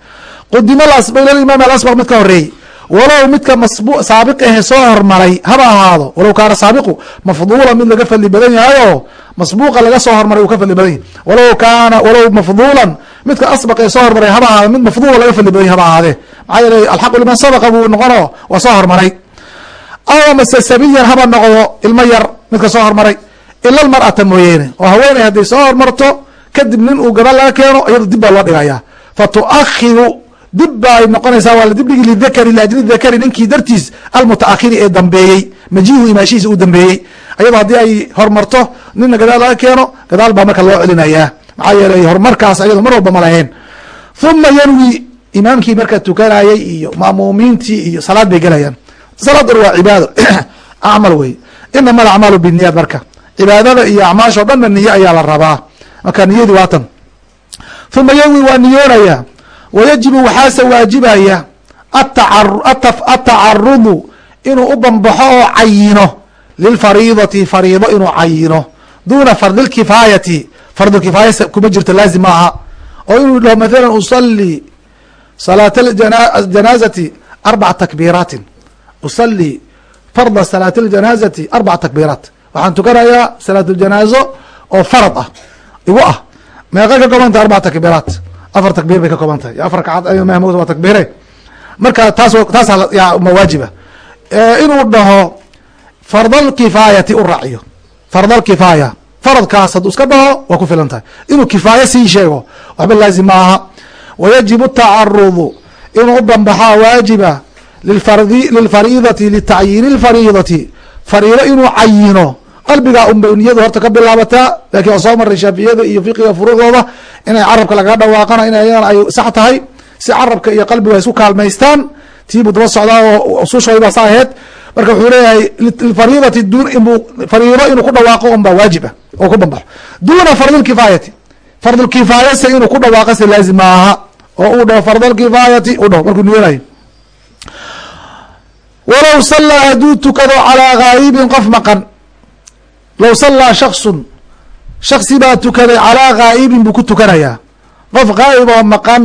qudima ilaimaami alasbaq midka horeeyey walow midka masbu saabiq ahe soo hormaray haba ahaado walow kaana saabiqu mafduula mid laga fadli badan yahay masbuuqa laga soo hormaray uu ka fadli badan yahay walow kaana walow mafduulan midka asbaq ee soo hormaray haba ahaado mid mafduula laga fadli badan yahy haba ahaadee maxaa yeelay alxaqu liman sabaqa buu noqono waa soo hormaray. Aw mase sabiyan haba noqdo ilmo yar midka soo hormaray. Ila lmar'ata mooyeene oo haweeney hadday soo hormarto kadib nin uu gabal laga keeno iyado dib baa loo dhigayaa. Fa dib ba ay noqonaysaa waa dibdhigi lidakari liajli dakari ninkii dartiis almutaakhiri ee dambeeyey majihu imaashihiisa uu dambeeyey. Ayadoo haddii ay hormarto nina gadaal laga keeno gadaal baa marka loo celinayaa maxaa yeelay horumarkaas ayado mar walba ma lahayn. Huma yanwi imaamkii marka tukanayay iyo ma'muumiintii iyo salaad bay gelayaan salaadun waa cibaado. [clears throat] Acmal wey inama alacmaalu biniyad marka. Cibaadada iyo acmaasha o dhanna niyo ayaa la rabaa. Marka niyadii waa tan. Huma yanwi waa niyoonaya wayajibu waxaase waajibaya atacarudu inuu u banbaxo oo cayino lilfariidati fariido inuu cayino duuna fardilkifaayati fardulkifaaya kuma jirto laazim ma aha oo inuu dhaho mathalan usalii salaat janaazati arbaca takbiiraatin usalii farda salaat ljanaazati arbaca takbiiraat waxaan tukanayaa salaat ljanaazo oo farad ah igu ah meeqay ka kooban tahay arbaca takbiiraat afar takbiir bay ka kooban tahay afar kacad mahmud waa takbiire marka taas taas ma waajiba. Inuu dhaho fardal kifaayati u raaciyo. Fardal kifaaya. Faradkaas hadduu iska dhaho waa ku filan tahay. Inuu kifaaya sii sheego waxba laazim ma aha. Wayajibu tacarudu inuu banbaxaa waajiba lilfariidati litacyiini lfariidati fariido inuu cayino qalbigaa unbay niyadu horta ka bilaabataa laakiin waa soo maray shaaficiyada iyo fiqiga furuucdooda inay carabka lagaga dhawaaqana in ayadana ay sax tahay si carabka iyo qalbigu isku kaalmaystaan. Tiibuu daba socdaa oo usushoodi baa sa aheyd marka wuxuu leeyahay lfariidati fariido inuu ku dhawaaqo un baa waajib oo ku banbaxo duna fardilkifaayati fardulkifaayase inuu ku dhawaaqo se laazim maaha oo uu dhaho fardalkifaayati u dhaho markuu niyanayo walow sallaa hadduu tukado calaa gaayibin qof maqan low sallaa shaksun shaksi baa tukaday calaa gaayibin buu ku tukanayaa qof gaayib oo maqan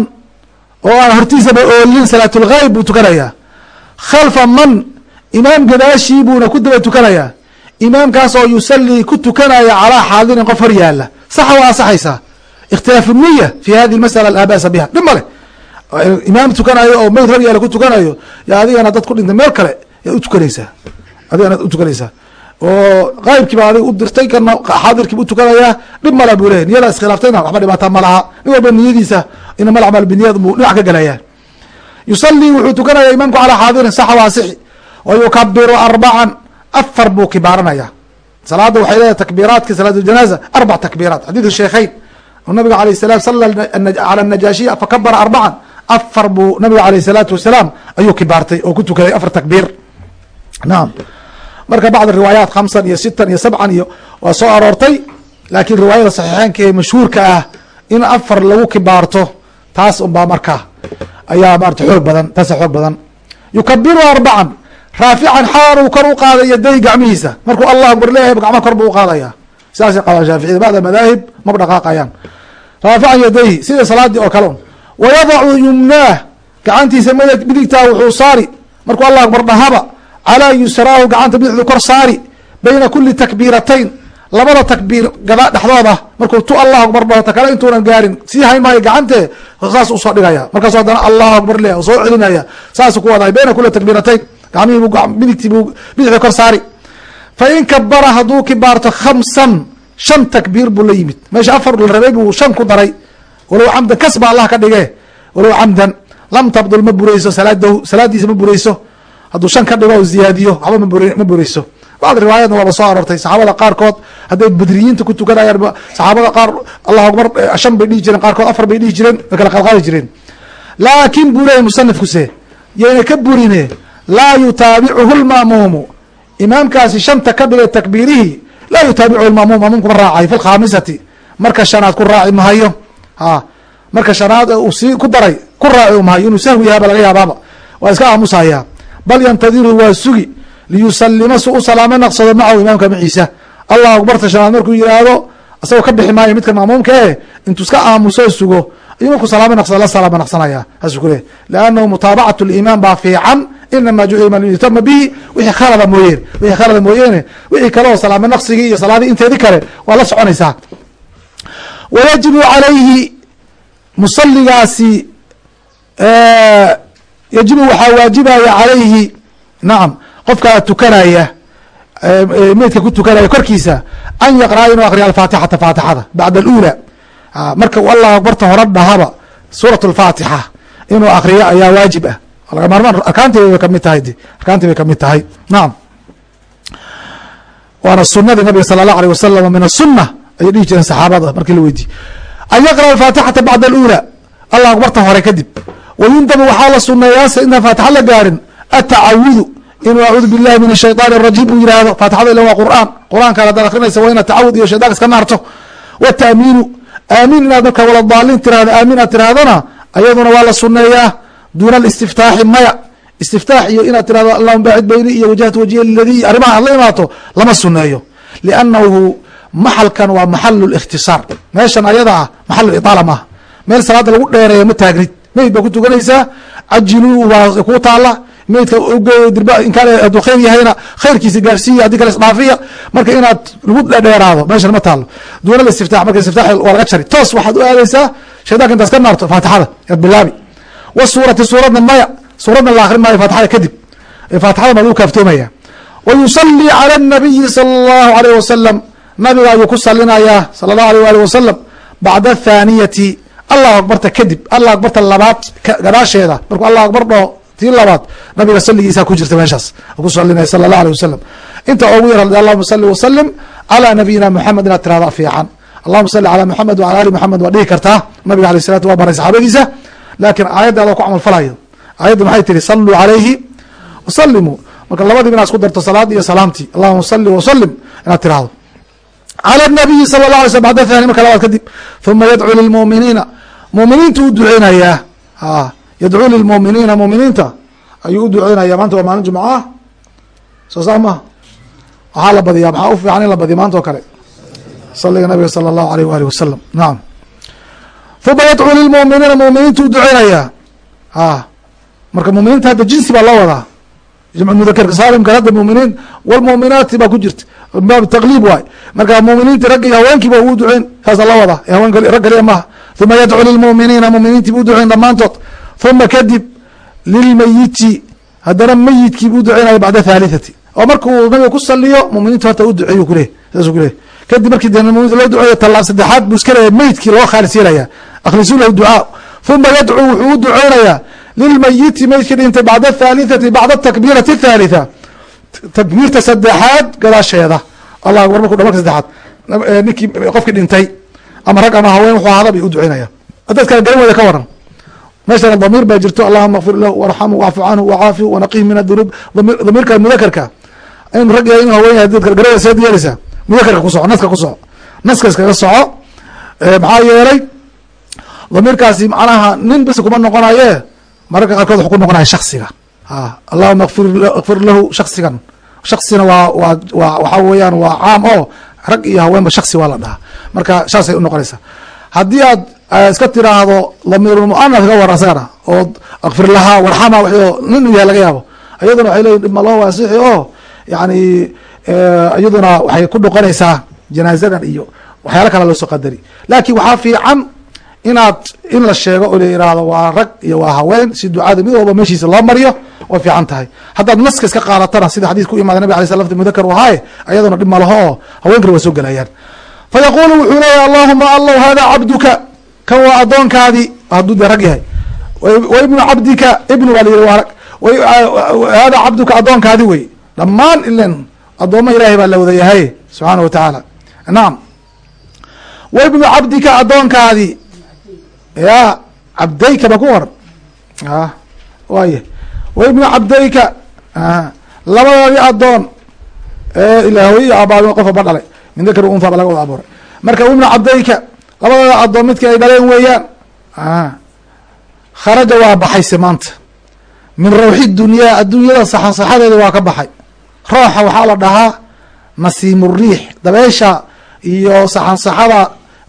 oo aan hortiisaba oolin salaatulgaayib buu tukanayaa khalfa man imaam gadaashii buuna ku daba tukanayaa imaamkaas oo yusalii ku tukanaya calaa xaadirin qof hor yaalla saxa waa asaxaysaa ikhtilaafu niya fi hadi masala laa ba'sa biha dhib male imaam tukanayo oo meyd hor yaalla ku tukanayo ya adigana dad ku dhintay meel kale yaad utukanaysaa adigana u tukanaysaa oo qaybkii baa adiga u dirtay kana xaadirkiiba utukanayaa dhib mala buu lehay niyada iskhilaftayna waxba dhibaata ma nin walba niyadiisa inama acmaal biniyad buu dhinac ka gelayaa yusalii wuxuu tukanaya imaamku calaa xaadirin saxa waa asixi wa yukabiru arbacan afar buu kibaaranaya salaada waxay leedahay takbiiraadki salaat janaaza arbac takbiiraat xadiid sheekhayn oo nabiga alayh salam sala cala najaashiya fakabara arbacan afar buu nabiga alayh salaatu wasalaam ayuu kibaartay oo ku tukaday afar takbiir. Naam marka bacd riwaayaat khamsan iyo sitan iyo sabcan iyo waa soo aroortay laakiin riwaayada saxiixeynka ee mashhuurka ah in afar lagu kibaarto taas unbaa markaa ayaa maarata xoog badan taasa xoog badan. Yukabiru arbacan raafican xaal kor u qaaday yaday gacmihiisa. Markuu allah akbar leeyahay gacmaha kor buu uqaadaya saasay qabaan shaaficiyada bacda madaahib maba dhaqaaqayaan. Raafican yadayhi sida salaadii oo kale un. Wayadacu yumnaah gacantiisa midigtaa wuxuu saari. Markuu allah akbar dhahaba calaa yusraahu gacanta bidixdu kor saari bayna kuli takbiiratayn labada takbiir gada dhexdooda markuu tu allahu akbar dhaho ta kale intuunan gaarin. Sii hayn maayo gacante saas u soo dhigaya. Markaasu haddana allahu akbar le soo celinaya. Saasu ku waday bayna kuli takbiiratayn gacmihii midigtii buu bidixda kor saari fa in kabara hadduu kibaarto khamsan shan takbiir buu la yimid. Meesha afar la rabay buu shan ku daray. Walow camdan kas ba allah ka dhige walow camdan lam tabdul ma bureyso salaadahu salaadiisa ma bureyso hadduu shan ka dhigo ziyaadiyo waxba ma bureyso bacd riwaayadna waaba soo aroortay. Saxaabada qaarkood hadday badriyiinta ku tukanayaan saxaabada qaar allahu akbar shan bay dhihi jireen qaarkood afar bay dhihi jireen way kala qalqaadi jireen. Laakin buu leyahy musanifkuse yayna ka burine laa yutaabicuhu lma'muumu imaamkaasi shanta ka dhigay takbiirihii laa yutaabicuhu lma'muum mamuumku ma raacayo fi marka shanaad ku raaci mahayo a marka shanaad uu sii ku daray ku raaci mahayo inuu sahwi yahaaba laga yaabaaba waa iska aamusaya bal yantadiru waa sugi liyusalima su u salaamo naqsado macahu imaamka maciisa. Allahu akbarta shanaad markuu yihaahdo isagoo ka bixi maayo midka ma'muumka e intuu iska aamuso sugo ayuu markuu salaamo naqsado la salaamo naqsanaya. Saasuu ku lehy liannahu mutaabacat liimaan baa fiican inama jucila man yutama bihi wixii khalada mooyeen wixii khalada mooyeene wixii kale oo salaamo naqsigii iyo salaadii inteedii kale waa la soconaysaa. Wayajibu calayhi musaligaasi yajibu waxaa waajibaya calayhi nacam qofkaa tukanaya meydka ku tukanaya korkiisa an yaqra'a inuu akriya alfaatixata faatixada bacda alula marka uu allahu akbarta hore dhahaba suurat alfaatixa inuu akriyo ayaa waajib ah laga maarmaan arkaantii ka mid tahay de arkaantii bay ka mid tahay nacam waana sunadii nabiga sala allahu alيh wasalam min asuna ayay dhihi jireen saxaabada markii la weydiye an yaqra'a alfaatixata bacda alula allah akbarta hore kadib wyundabu waxaa la suneeyaa se faatixa la gaarin atacawudu inuu acuudu bilahi min ashayaan arajiim uu yihahdo faatixada ila waa qur'aan. Qur'aankaan hadaad akrinaysa waa inaad tacawud iyo shaytanka iska naarto. Wataamiinu aamiin inaad markaa waladaalin tirahda aamiin aad ayaduna waa la suneeyaa duuna alistiftaaxi maya. Istiftaax iyo inaad tirahdo allahuma baacid bayni iyo wajahtu wajiya liladii arrimaha aad la imaato lama suneeyo liannahu maxalkan waa maxalu likhtisaar meeshan ayada ah maxal iطaala maaha. Meel salaada lagu dheereeyo ma taagnid meyd baa ku tukanaysaa cajiluu baa kuu taala meydka dirba inkaan hadduu khayr yahayna khayrkiisa gaarsiiya haddii kale isdhaafiya marka inaad lagu dheeraado meeshan ma taalo duuna istiftax marka istiftax waa laga jari. Toos waxaad u aadaysaa shaydanka intaas ka naarto faatixada yaad bilaabi. Wasuurati suuradna maya suuradna la akrin maayo faatixada kadib. Faatixada baa lagu kaaftoomaya wa cala nabiyi sala allahu alayh wasalam nabiga ayuu ku salinayaa sala allahu alيh ali wasalam bacda athaaniyati allahu akbarta kadib allah akbarta labaad gadaasheeda markuu allah akbar dhaho tii labaad nabiga salligiisaa ku jirta meeshaas ku salinaya sala allah aleh wasalam inta ugu yar allahuma salli wasalim calaa nabiyina moxamed inaad tirahda fiican. Allahuma salli calaa moxamed wacala ali moxamed waa dhihi kartaa. Nabiga alayh salatu waa baray saxaabadiisa laakiin aayadda adoo ku camal falayo. Aayadda maxay tihi saluu calayhi wasalimuu marka labadiib inaad isku darto salaadii iyo salaamtii. Allahuma sali wasalim inaad tirahdo calى nabiyi sala la alay slm bacda thani marka labaad kadib uma yadcuu lilmuminiina muminiintu u duceynayaa yadcuu lilmuminiina muminiinta ayuu u duceynaya maanta waa maalin jumca ah soo saa maha waxaa la badiyaa maxaa u fiican in la badiya maanta oo kale saliga nabiga sala allahu alayh waali wasalam nacam uma yadcuu lilmuminiina muminiintu u duceynayaa marka muminiinta hadda jinsi baa loo wadaa mudakerka saalimkan hadda muminiin walmuminaati baa ku jirta baab taqliib waay. Marka muminiinti ragg iyo haweenkiiba uu duceyn saasa la wada rag kaliya maha uma yadcu lilmuminiina muminiintii bu duceyn dhammaantood. Uma kadib lilmeyiti haddana meyidkii buu duceynaya bacda thalithati oo markuu nabiga ku saliyo muminiintu horta u duceeyu kuleh saasuu kuleh kadib markii de muminiinta loo duceeyo talaab saddexaad buu iska leeya meydkii loo khaalis yeelaya akhlisuu lahu ducaa. Uma yadcuu wuxuu u duceynayaa lilmeyiti meydkii dhintay bacda athalithati bacda takbiirati athalitha takbiirta saddexaad gadaasheeda allah akbar marku dhamarka saddexaad ninkii qofkii dhintay ama rag ama haween wuxuu ahada u duceynaya dad kale garan waya ka waran meeshana damiir baa jirto allahuma kfir lahu warxamhu wacfu canhu wacaafihu wanaqih min adunuub damiirka mudakerka in rag in haween yahay dadka garan seed yeelaysaa mudakerka ku soco naska ku soco naska iskaga soco maxaa yeelay damiirkaasi macnaha nin bis kuma noqonaye mararka qaarkood wuxuu ku noqonaya shaksiga allahuma kfir lahu shaksigan shaksina waa waa waa weeyaan waa caam oo rag iyo haweenba shaksi waa la dhahaa. Marka saasay unoqonaysaa haddii aad iska tiraahdo damiirulmuanas ka war asagana oo akfir lahaa warxama w nin yahay laga yaabo. Iyaduna waxay leyihin dhib maloo waasixi oo yani iyaduna waxay ku noqonaysaa janaazadan iyo waxyaala kale loosoo qadari. Laakin waxaa fiican inaad in la sheego oo la yihahdo waa rag iyo waa haween si ducada mid walba meeshiisa loo mariyo way fiican tahay. Haddaad naska iska qaadatana sida xadis ku imaada nabig alay sl lafdi mudakar u ahaaye ayaduna dhib malaho oo haweenkana waa soo gelayaan fa yaquulu wuxuu leeyahy allahuma allow hada cabduka. Kan waa addoonkaadii hadduu de rag yahay. Wa ibnu cabdika ibnu baa la yihi waa rag. Hada cabduka addoonkaadi wey. Dhammaan ilen addooma ilahay baa la wada yahay subxaana wa tacaala nacam wa ibnu cabdika addoonkaadii ya cabdayka ba ku waran a waaya wa ibnu cabdayka labadaadii addoon ilaa hooyai aabaa qofa ba dhalay. Min dakar unha ba laga wada abuuray. Marka ibnu cabdayka labadaada addoon midkii ay dhaleen weeyaan kharaja waa baxayse maanta. Min rawxi dunyaa adduunyada saxansaxadeeda waa ka baxay. Rooxa waxaa la dhahaa nasiimu riix dabeesha iyo saxansaxada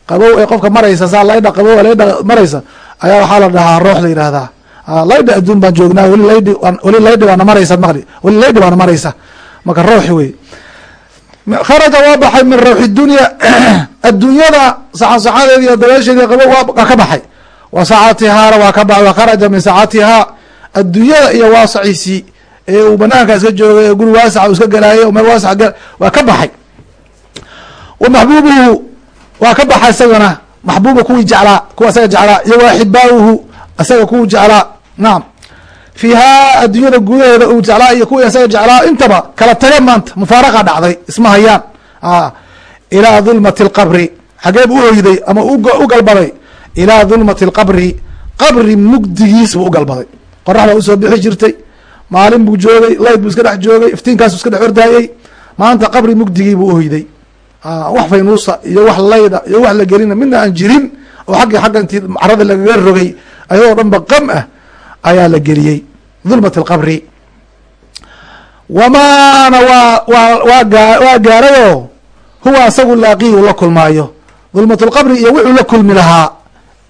qabow ee qofka maraysa saa laydha qabow laydha maraysa ayaa waxaa la dhahaa roox la yidhaahdaa laydha adduun baan joognaa weli laydhi laydhi baana maraysa maqli. Weli laydhi baana maraysa. Marka rooxi wey kharaja waa baxay min rawxi dunya. [clears throat] Adduunyada saxansaxadeeda iyo dabeesheedi qabow waa ka baxay. Wa saacatihaana waa ka baxay wa kharaja min saacatihaa. Adduunyada iyo waasaciisii ee uu banaanka iska joogay ee guri waasaca u iska galaayay meel waasac waa ka baxay. Wa maxbuubuhu waa ka baxa isagana. Maxbuuba kuwii jeclaa kuwa isaga jeclaa iyo wa axibaaؤuhu isaga kuwii jeclaa nacam fiihaa adduunyada gudaheeda uu jeclaa iyo kuwii isaga jeclaa intaba kala taga maanta mufaaraqa dhacday isma hayaan. Ilaa dulmati اlqabri xagee buu uhoyday ama u galbaday ilaa dulmati اlqabri qabri mugdigiis buu u galbaday. Qorax baa u soo bixi jirtay maalin buu joogay layd buu iska dhex joogay iftiinkaasu iska dhex ordaayey maanta qabri mugdigii buu uhoyday wax faynuusa iyo wax layda iyo wax la gelina midna aan jirin oo xaggi xagga intii carada lagaga rogay ayadoo dhan ba qam ah ayaa la geliyey. Dulmat alqabri. Wamaana waa waa waa gaa waa gaarayoo? Huwa asagu laaqiyu la kulmaayo. Dulmat lqabri iyo wuxuu la kulmi lahaa.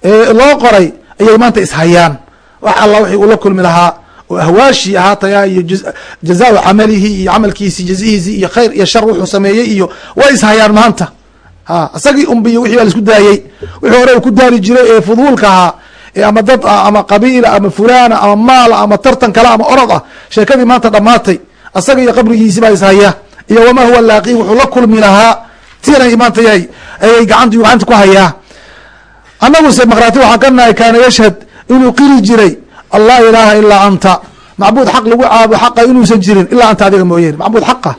Ee loo qoray ayay maanta ishayaan wax alla wixii uu kulmi lahaa. Oo ahwaashii ahaataya iyo jazaau camalihi iyo camalkiisi jazihiisi iyo khayr iyo shar wuxuu sameeyey iyo way ishayaan maanta. Ha isagii unbiyo wixii baa la isku daayey. Wixii hore uu ku daari jiray ee fuduulka ahaa ama dad ah ama qabiila ama fulana ama maala ama tartan kale ama orod ah sheekadii maanta dhammaatay. Asaga iyo qabrigiisi baa ishaya iyo wamaa huwa laaqi wuxuu la kulmi lahaa. Tiinay maanta yahay. Ayay gacanti gacanta ku hayaa. Annaguse makraati waxaan ka nahay kaana yashhad inuu qiri jiray allah ilaaha ilaa anta. Macbuud xaq lagu caabudo xaqa inuusan jirin ilaa anta adiga mooyeene macbuud xaqa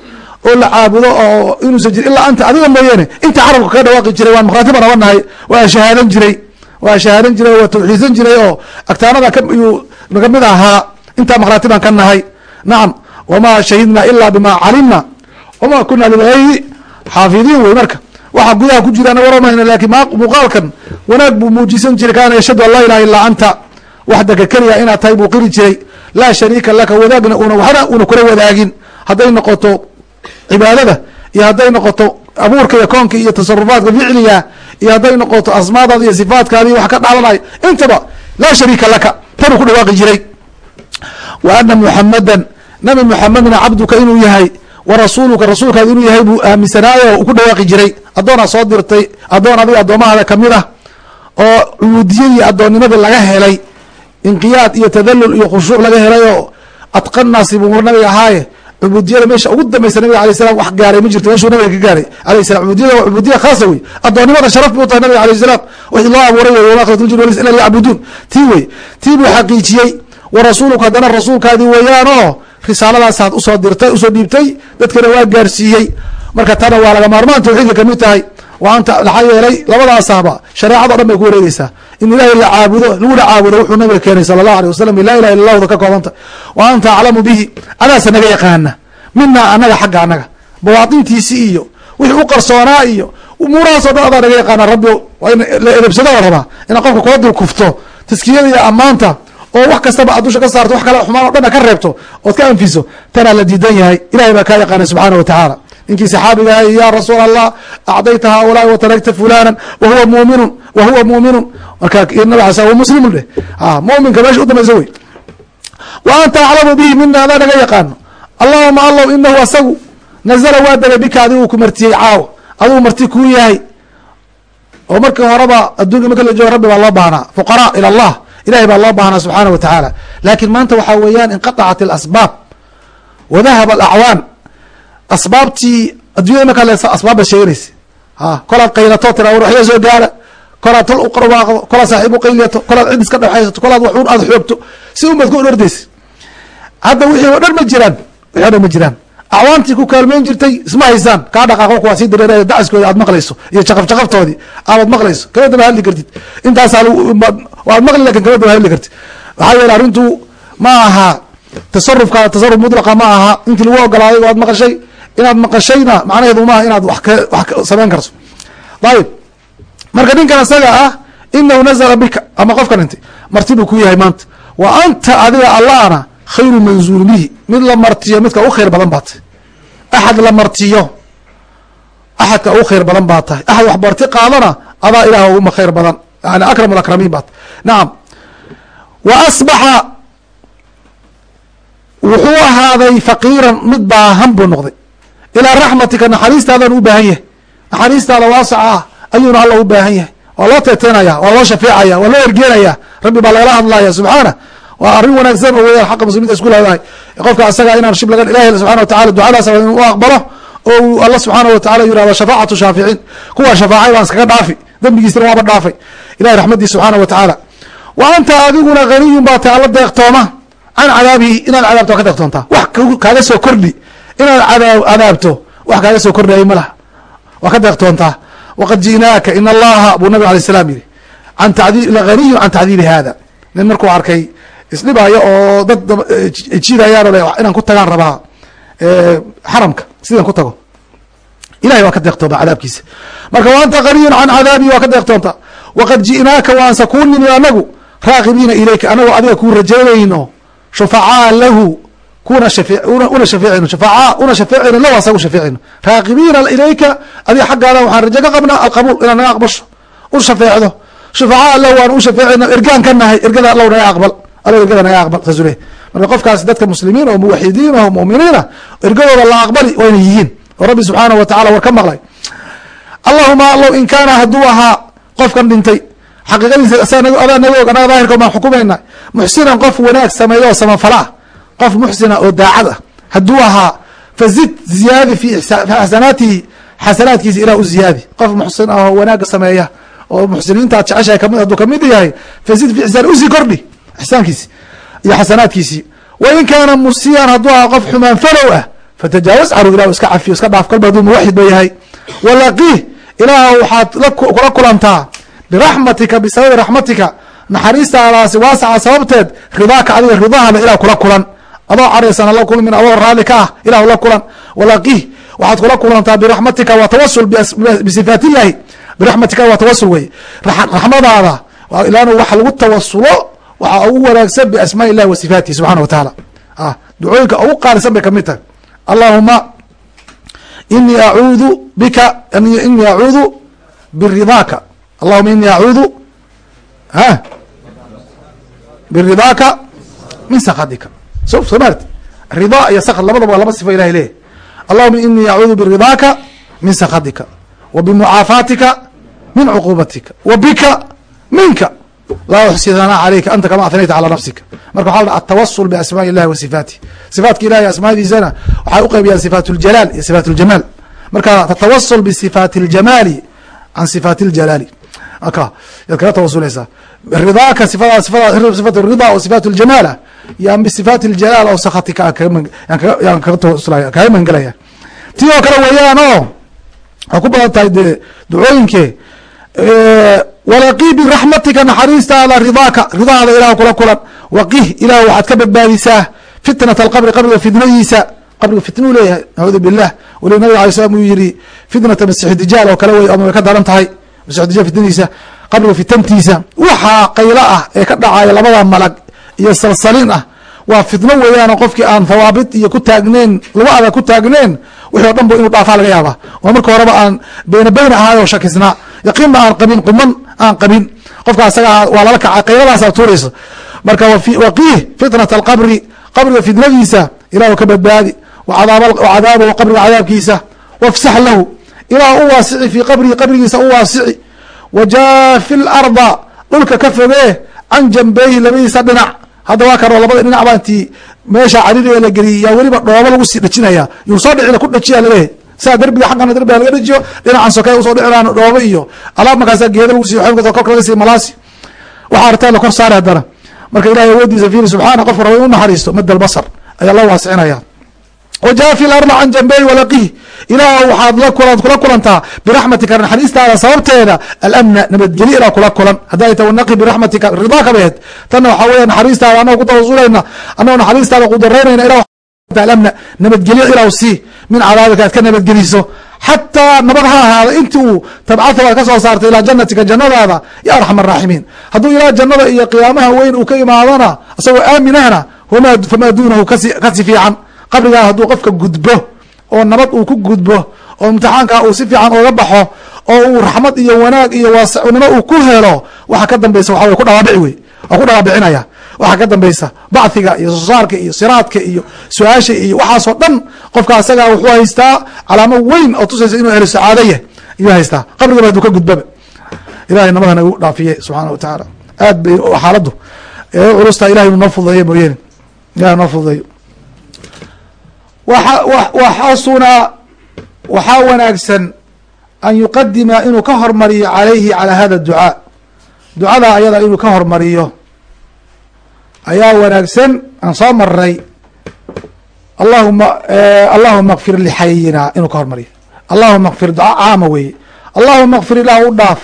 oo la caabudo oo inuusan jirin ilaa anta adiga mooyeene. Inta carabka kaga dhawaaqi jiray waan makraati baan oga nahay waa shahaadan jiray waa shahaadan jiray waa tawxiidsan jiray oo agtaanada kayuu naga mid ahaa intaa makraati baan ka nahay. Nacam wamaa shahidna ilaa bima calimna wamaa kuna lilgaybi xaafidiin wey marka. Waxaa gudaha ku jira anaga warmayna laakiin muuqaalkan wanaag buu muujisan jiray kaana yashhadu an laa ilaha illaa anta. Waxdaka keliya inaad tahay buu qiri jiray laa shariika laka wadaagna una waxna una kula wadaagin. Hadday noqoto cibaadada iyo hadday noqoto abuurka iyo koonka iyo tasarufaadka ficliga iyo hadday noqoto asmaadaada iyo sifaatkaadi wax ka dhaalanayo intaba laa shariika laka tanuu ku dhawaaqi jiray. Wa ana muxamadan nabi muxamedna cabduka inuu yahay wa rasuuluka rasuulkaada inuu yahay buu aaminsanaayo ku dhawaaqi jiray. Addoonaa soo dirtay addoon adiga addoomahaada ka mid ah oo cubuudiyadii addoonnimadii laga helay inqiyaad iyo tadalul iyo khushuuc laga helay oo adqanaasi buu nabiga ahaaye cubuudiyada meesha ugu dambaysa nabiga alay salam wax gaaray ma jirto meeshuu nabiga ka gaaray alayh salam cubudiyada waa cubudiya khaasa wey addoonnimada sharaf bay u tahay nabiga alayh salaam. Wixii loo abuuray wey wama khalaqtu ljin walis ila liyacbuduun. Tii wey tii buu xaqiijiyey. Wa rasuuluka haddana rasuulkaadii weeyaan oo risaaladaasaad u soo dirtay u soo dhiibtay dadkana waa gaarsiiyey. Marka tana waa laga maarmaan tawxiidka ka mid tahay wa anta maxaa yeelay labadaasahba shareecado dhan bay ku wareegeysaa in ilaahay la caabudo laguna caabudo wuxuu nabiga keenay sala allahu alيh wasalam laa ilaha illa lahda ka koobanta wa anta aclamu bihi adaasa naga yaqaana minaa anaga xagga anaga. Bawaatintiisi iyo wixii u qarsoonaa iyo umuurahaasoo dhan adaa naga yaqaana rabbi waa la edebsado la rabaa inaad qofka kula dul kufto taskiyada iyo ammaanta oo wax kastaba aad dusha ka saarto wax kale xumaan o dhanna ka reebto ood ka anfiso tanaa la diidan yahay. Ilahay baa kaa yaqaanay subxaana wa tacaala ninkii saxaabiga ahay ya rasuul allah acdayta haulaai wataragta fulana wahuwa muminun wa huwa muminun. Marka muslimun dheh muminka meesha u dambaysa wey. Wa anta aclamu bihi mina adaa naga yaqaano. Allahuma allow inahu asagu nazala waa degay bika adigu ku martiyey caawa adigu marti kuu yahay. Oo markii horeba adduunka marka la joogo rabbi baa loo baahnaa fuqara ila allah ilahay baa loo baahnaa subxaana wa tacaala laakin maanta waxaa weeyaan inqaطacat اlasbaab wadahaba alacwaan asbaabtii addunyada markaa le asbaab baad sheeganaysa ha kolaad qaylato tira waxya soo gaara kolaad tol u qarwaaqdo kolaad saaxiib u qayliyato kolaad cid iska dhexaysato kolaad waxun aad xoogto si unbaad ku ordaysa hadda wixii o dhan ma jiraan wixi o dhan ma jiraan acwaantii ku kaalmeyn jirtay isma haysaan kaa dhaqaaqo kuwaa sii dareeraya dacaskooda aad maqlayso iyo jaqaf jaqaftoodii aabad maqlayso kama daba hadli kartid intaasaa waad maqli laakiin kama daba hadli kartid waxaa yeele arrintu ma aha tasarufka tasaruf mutlaqa ma aha intii lagu ogolaaday waad maqashay inaad maqashayna macnaheedu maaha inaad wax samayn karto. Ayib marka ninkan isaga ah inahu nazala bika ama qofka dhintay marti buu ku yahay maanta. Wa anta adiga allahna khayru manzuul bihi mid la martiyo midka u khayr badan baa tahay. Axad la martiyo. Axadka ugu khayr badan baa tahay. Axad wax marti qaadana adaa ilaah uguma khayr badan. Yani akram alakramiin baa tahay. Nacam wa asbaxa wuxuu ahaaday faqiiran mid baahan buu noqday ilaa raxmatika naxariistaadan u baahan yahay. Naxariistaada waasaca ah ayuuna alla u baahan yahay. Waa loo teeteenaya waa loo shafeecaya waa loo ergeenaya. Rabbi baa lagala hadlaya subxaana. Waa arrin wanaagsan oo weyan xaqa muslimiinta isku leedahay. Qofka asaga inaan shib laga ilahi subxana wa tacala ducadaas u aqbalo oo alla subxaana wa tacala yiraahdo shafaacatu shaaficiin. Kuwa shafaacay baan iskaga dhaafi dembigiisina waaba dhaafay. Ilahi raxmadiis subxaana wa tacaala. Wa anta adiguna haniyun baa tahay alla deeqtooma. Can cadaabihi inaad cadaabto waa ka deeqtoontaa wax kaaga soo kordhi inaad cadaabto. Wax kaaga soo kordhiyay ma laha. Waa ka deeqtoontaa. Waqad ji'naaka in allaha buu nabig alay salaam yihi an haniyun can tacdiibi hada nin markuu arkay isdhibaayo oo dad jiidayaan ole inaan ku tagaan rabaa xaramka sidaan ku tago. Ilahay waa ka deeqtoontaa cadaabkiisa. Marka wa anta can cadaabihi waa ka deeqtoontaa. Waqad ji'naaka waanse kuu nimi anagu raaqibiina ilayka anagoo adiga kuu rajaynayno shufacaa lahu una shafeecayno shufacaa una shafeecayno raaqibiina ilayka adiga xaggaada waxaan rajo ka qabnaa alqabuul inaad naga aqbasho u shafeecdo shufacaa lahu waan u shafeecayno ergaan ka nahay ergada allow naga aqbal alo ergada naga aqbal saasuu leh marka qofkaas dadka muslimiin oo muwaxidiin oo mu'miniina ergadooda la aqbali waa inay yihiin oo rabbi subxaanahu wa tacala war ka maqlay allahuma allow in kaana hadduu ahaa qofkan dhintay xaqiiqadiisa adaa naga og anaga daahirka baan xukumayna muxsinan qof wanaag sameeyo oo samafala ah qof muxsina oo daacad ah. Hadduu ahaa fazid ziyaadi fi xasanaatihi xasanaadkiisa ilah u ziyaadi qof muxsin ah oo wanaaga sameeya oo muxsiniinta ad jeceshahay ka mid hadduu ka mid yahay fazid fi ixsaan u sii kordhi ixsaankiisi iyo xasanaadkiisii wa in kaana musiyan hadduu ahaa qof xumaan falow ah fatajaawaz canhu ilah iska cafiyo iska dhaaf kolba hadduu muwaxid ba yahay. Walaqiih ilaah waxaad kula kulantaa biraxmatika bisababi raxmatika naxariistaadaasi waasaca sababteed ridaaka adiga ridahana ilah kula kulan adoo caraysan la kulmin adoo raali ka ah ilah la kulan. Walaqiih waxaad kula kulantaa biraxmatika waa tawasul bisifaat illahi biraxmatika waa tawasul wey. Raxmadaada ilaanu wax lagu tawasulo waxaa ugu wanaagsan biasmaa illahi wa subxana wa tacaala. Ah ducooyinka ugu qaalisan bay ka mid tahay. Allahuma inii acuudu bika inii acuudu biridaaka allahuma inii acuudu biridaaka min sakadika soo maarti rida iyo sakd labadaba waa laba sifo ilahay leeyahy allahuma inii acuudu biridaaka min sakadika wa bimucaafaatika min cuquubatika wa bika minka. Laa uxsi hanaa calayka anta kama athnayta calaa nafsika. Marka waxa la dha atawasul biasmaai illahi wa sifaatih sifaatka ilahi asmaadiisana waxay u sifaat ljalaal iyo sifaat ljamaal marka tatawasul bisifaati اljamaali can sifaati اljalaali aka yaad kaga tawasulaysaa ridaaka sifada sifada sifat rida oo sifaat ljamaala yaan bisifaati اljalaal oo sakatika yaan kaga tawasulaya kaga mangelaya tii oo kale weeyaan oo ku badan tahay dee ducooyinkee walaqih biraxmatika naxariistaada ridaaka ridaada ilah kula kulan waqih ilah waxaad ka badbaadisaa fitnat alqabri qabriga fitnadiisa qabriga fitnuu leeyahay nacuudu bilah wali nabig alay slam uu yihi fitnata dijaal oo kale wey ama way ka daran tahay masix dijaal fitnadiisa qabriga fitantiisa waxaa qaylo ah ee ka dhacaya labada malag iyo salsalin ah. Waa fitno weeyaanoo qofkii aan thawaabit iyo ku taagneyn lagu adag ku taagneen wixi o dhan bu inuu dhaafaa laga yaaba oo marka horeba aan beyna beyn ahaay oo shakisnaa. Yaqiinna aan qabin quman aan qabin. Qofka asaga waa lala kaca qayladaasa tuuraysa marka waqiih fitnat alqabri qabriga fitnadiisa ilahu ka badbaadi. Wacadaabahu qabriga cadaabkiisa. Wafsax lahu ilah u waasici fii qabrihi qabrigiisa u waasici. Wajaafi larda dhulka ka fogee can jambeyhi labadiisa dhinac. Hadda waa kano labada dhinac baa intii meesha cariiriga la geliyay yaa weliba dhoobo lagu sii dhajinaya. Yuu soo dhicina ku dhajiya laleeyahy saa derbiga xaggana derbiga laga dhajiyo dhinacan soke u soo dhiciraan dhoobo iyo alaab markaasa geeda lagu sii korka laga sii malaasi. Waxaa artaa la kor saari haddana. Marka ilahay awoodiisa fiiri subxaana qofka raba in u naxariisto mad albasar ayaa la waasicinaya wajaafi larda can jambey walaqih ilaah waxaad kula kulantaa biraxmatika naxariistaada sababteeda alamna nabadgelyo ilaa kula kulan. Hadday ta wanaqi biraxmatika ridaaka baheed tanna waxaa weya naxariistaada annago ku tawasulayna annagoo naxariistaada qudaraynayna ilah alamna nabadgelyo ilaw sii. Min cadaabika aad ka nabadgeliso xataa nabad ha ahaada inti uu tabcatha aad ka soo saartay ilaa janatika jannadaada ya arxam araaximiin hadduu ilaa jannada iyo qiyaamaha weyn uu ka imaadana isagoo aaminahna famaa duunahu kasi fiican. Qabrigaa hadduu qofka gudbo oo nabad uu ku gudbo oo imtixaankaa uu si fiican oga baxo oo uu raxmad iyo wanaag iyo waasicnimo uu ku helo waxa ka dambaysa waxa way ku dhawaabici wey waa ku dhawaabicinaya. Waxaa ka dambaysa bacthiga iyo soosaarka iyo siraadka iyo su'aasha iyo waxaasoo dhan qofka asagaa wuxuu haystaa calaamo weyn oo tusaysa inuu helo sacaado yah ayuu haystaa. Qabrigaba haduu ka gudbaba. Ilahay nabada nagu dhaafiye subxaana wa tacaala aad bay xaaladdu. Ee u culusta ilahay inu noo fududeeyo mooyeene ilahay noo fududeeyo waxasunaa waxaa wanaagsan an yuqadima inuu ka hormariyo calayhi calaa hada ducaa ducada ayada inuu ka hormariyo ayaa wanaagsan aan soo maray allahuma allahuma kfir lixayina inuu ka hormariyo. Allahuma kfir duca caama weeye. Allahuma kfir ilaah u dhaaf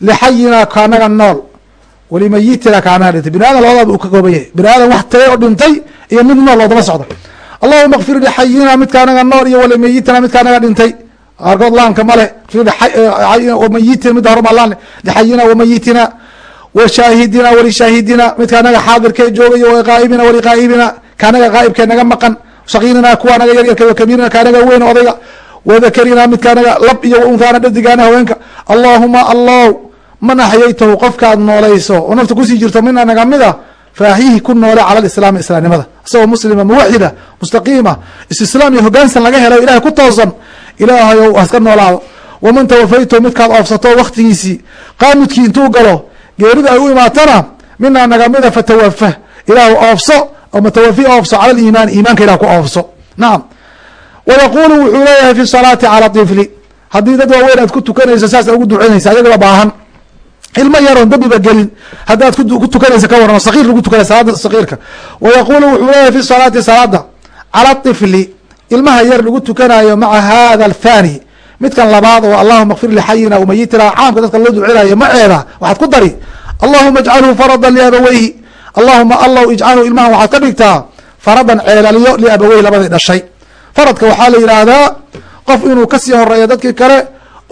lixayina kaanaga nool walimayitina kaanaga dhintay. Bini adam labadaba uu ka kooban yahay. Bini aadam wax tagay oo dhintay iyo mid nool oo daba socda allahuma kfir lixayina midkaanaga nool iyo walimayitina midkaanaga dhintay. Qaarkood laamka male mayitina midda horma laan lixayina wamayitina washaahidina walishaahidina midka anaga xaadirkee joogay waqaaibina waliqaaibina kaanaga qaaibkee naga maqan shakiirina kuwa naga yaryarka wakabiirina kaanaga weyn odayga wadakarina midka anaga lab iyo unhaana dhadigaana haweenka. Allahuma allow man axyaytahu qofkaad noolayso. Oo nafta ku sii jirto mina naga mida faahihi ku noole cala lislaami islaamnimada. Isagoo muslima muwaxida mustaqiima istislaam iyo hogaansan laga helo ilahay ku toosan. Ilaahayow haska noolaado. Waman tawafayto midkaad oofsato waktigiisii qaamudkii intuu galo geerida ay u imaatana minaa nagamida fatawafa ilaahu oofso oo matawafi oofso cala liimaani iimaanka ilah ku oofso. Nacam wayaqulu wuxuu leeyahay fi salaati cala tifli. Haddii dad waaweyn aad ku tukanayso saasa ugu ducaynaysa ayagaba baahan ilmo yaroon dambiba gelin. Haddaad ku tukanaysa ka waran sakiir lagu tukanay salaada sakiirka wayaqulu wuxuu leeyahay fi salaati salaada cala tifli. Ilmaha yar lagu tukanayo maca hada athani midkan labaad oo allahuma kfir lixayina wamayitina caamka dadka loo ducinayo maceeda waxaad ku dari. Allahuma ijcalhu faradan liabaweyhi allahuma allow ijcalhu ilmahan waxaad ka dhigtaa faradan ceelaliyo liabaweyhi labadii dhashay. Faradka waxaa la yidhaahdaa qof inuu ka sii horeeyo dadkii kale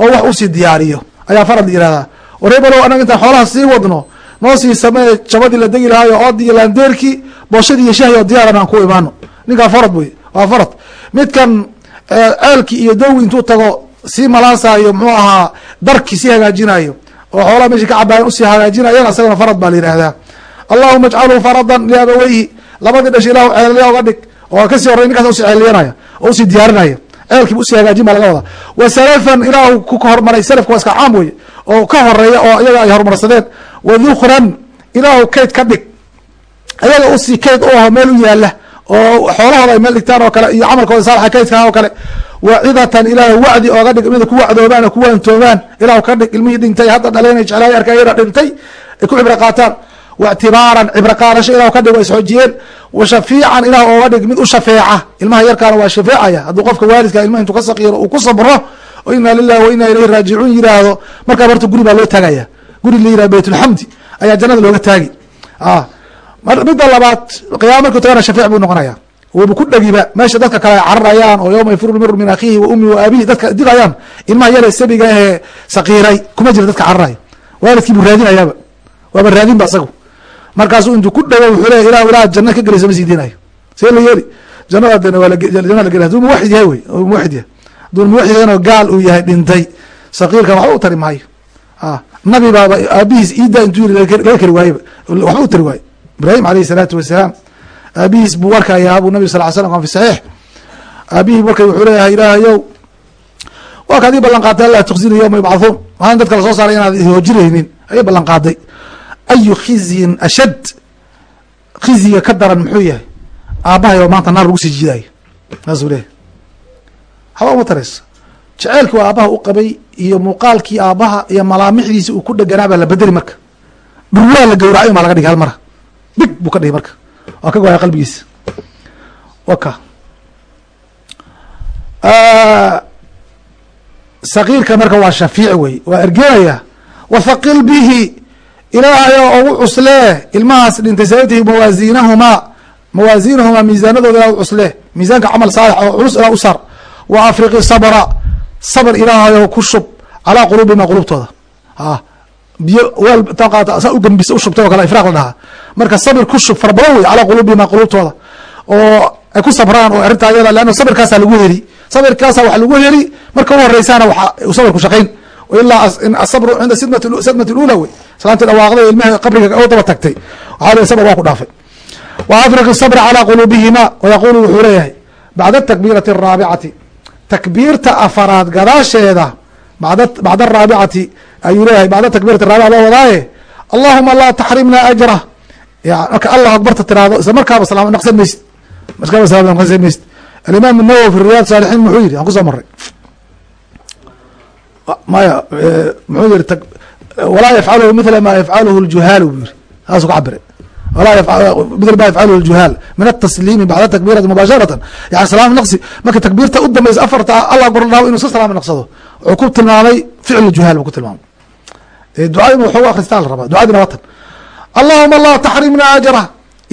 oo wax u sii diyaariyo. Ayaa farad la yihahdaa wareebalow anaga intaan xoolaha sii wadno noo sii samee jabadii la degi lahaayo oodii laandeerkii booshadii iyo shahyo diyaaran aan ku imaano. Ninkaa farad wey waa farad. Midkan ceelkii iyo dowi intuu tago sii malaasayo muxuu ahaa darkii sii hagaajinayo oo xoolaha meeshii ka cabaayan u sii hagaajinayan asagana farad baa la yihahdaa allahuma ajcalhu faradan liabaweyhi labadii dhash ilahu ceelaliya oga dhig. Oo ka sii horey ninkaas u sii ceeliyanaya oo u sii diyaarinaya ceelkiiba u sii hagaajin baa laga wadaa. Wa salafan ilaahu ku hormaray salafka waa iska caam weye oo ka horreeya oo iyaga ay horumarsadeen wa dhukran ilaahu kayd ka dhig. Ayaga u sii kayd u aho meel u yaalla oo xoolahooda ay meel dhigtaan oo kale iyo camalkooda saalixa kaydka oo kale. Wacidatan ilaahu wacdi ooga dhig mida ku wacdoobaan oo ku waantoomaan. Ilaahu ka dhig ilmihii dhintay hadda dhaleena jeclaay arkayana dhintay ay ku cibro qaataan. Waictibaaran cibro qaadasho ilahu ka dhig waa isxojiyeen wa shafiican ilah ooga dhig mid u shafeeca. Ilmaha yarkaana waa shafeecaya. Hadduu qofka waalidka ilmaha intuu ka sakiiro uu ku sabro oo inaa lilahi wa inaa raajicuun yiraahdo markaa horta guri baa loo taagaya guri la yirah baytulxamdi ayaa jannada looga taagi. Midda labaad qiyaama markuu tagana shafeec buu noqonaya waba ku dhagiba. Meesha dadka kale ay cararayaan oo yowma yafuru lmiru min akhiihi wa ummi wa aabihi dadka dirayaan ilmaha yare sabiga ahee sakiiray kuma jira dadka cararaya waalidkii buu raadinayaaba. Waaba raadinba isagu markaasuu intuu ku dhago wuxuu leya ilah ilaah janna ka gelaysa ma sii deenayo see la yeeli. Jannada dena waa janna la gelay haduu muwaxid yahay wey muwaxid yahay hadduu gaal uu yahay dhintay. Sakiirkan waxba u tari maayo. Nabi baaba aabihiis iida intuu yiri laga kari waayeba waxba u tari waayo. Ibrahim alayhi salaatu wasalaam aabihiis buu warkayaa buu nabi sal slam fi saxiix aabihii markay wuxuu leeyahay ilaahayow waa kaad ii ballan qaatay alla tuksini yowma yubcathuun maalin dadka la soo saaray inaad hoojinaynin ayay ballan ayu khizyin ashad? Khizyiga ka daran muxuu yahay aabbahay oo maanta naar lagu sii jiidayo saasuu leeyahy haba uma tarayso. Jeceelkii waa aabbaha u qabay iyo muuqaalkii aabbaha iyo malaamixdiisi uu ku dheganaa baa la bedeli marka. Dhurwaa la gawracay maa laga dhigay hal mara. Buu ka dhigay marka. Waa ka goaya qalbigiisa waka sakiirka marka waa shafiic wey waa ergenaya wathaqil bihi. Ilaahayo ugu cuslee. Ilmahaas dhintay sababtihi mawaasiinahumaa. Mawaasiinahumaa miisaanadooda ilaa u cuslee. Miisaanka camal saalix oo culus ilaa u saar wa afriqi sabra sabr ilaahayo ku shub calaa quluubihima qulubtooda a biyo weel intaa kale ifraaq la dhahaa marka sabir ku shub fara badan wey calaa quluubihima qulubtooda oo ay ku sabraan oo arrintaa ayada leanna sabirkaasaa lagu heli. Sabirkaasa wax lagu heli marka u horeysaana waxa sabirku shaqayn. Ilaa asabru cinda sadmati lula wey. Salaantii dhawaaqday ilmaha qabriga oo daba tagtay. Waxaa le sabr waa ku dhaafay. Wa sabra calaa quluubihima wayaqulu wuxuu leeyahay bacda takbiirati araabicati takbiirta afaraad gadaasheeda bacda araabicati ayuu leeyahay bacda takbiirati raabica loo wadaaye allahuma laa taxrimna ajra. Marka allah akbarta tiraahdo isla markaaba salaam naqsan maysid. Markaaba salam naqsan maysid. Alimaam nawowi fi riyaad saalixiin muxuu yidhi aan ku soo maray maya muxuu yihi walaa yafcaluhu mila ma yafcaluhu ljuhaalu buu yiri saasuu ka cabiray mil ma yafcaluhu ljuhaal min atasliimi bacda takbiirati mubaasharatan yani salaam naqsi marka takbiirta u dambaysa afarta allah la dhaho inuu iska salaam naqsado wuxuu ku tilmaamay ficl juhaal buu ku tilmaamay duca inuu waxoogu akristaa la rabaa ducadina watan allahuma laa taxrimna ajra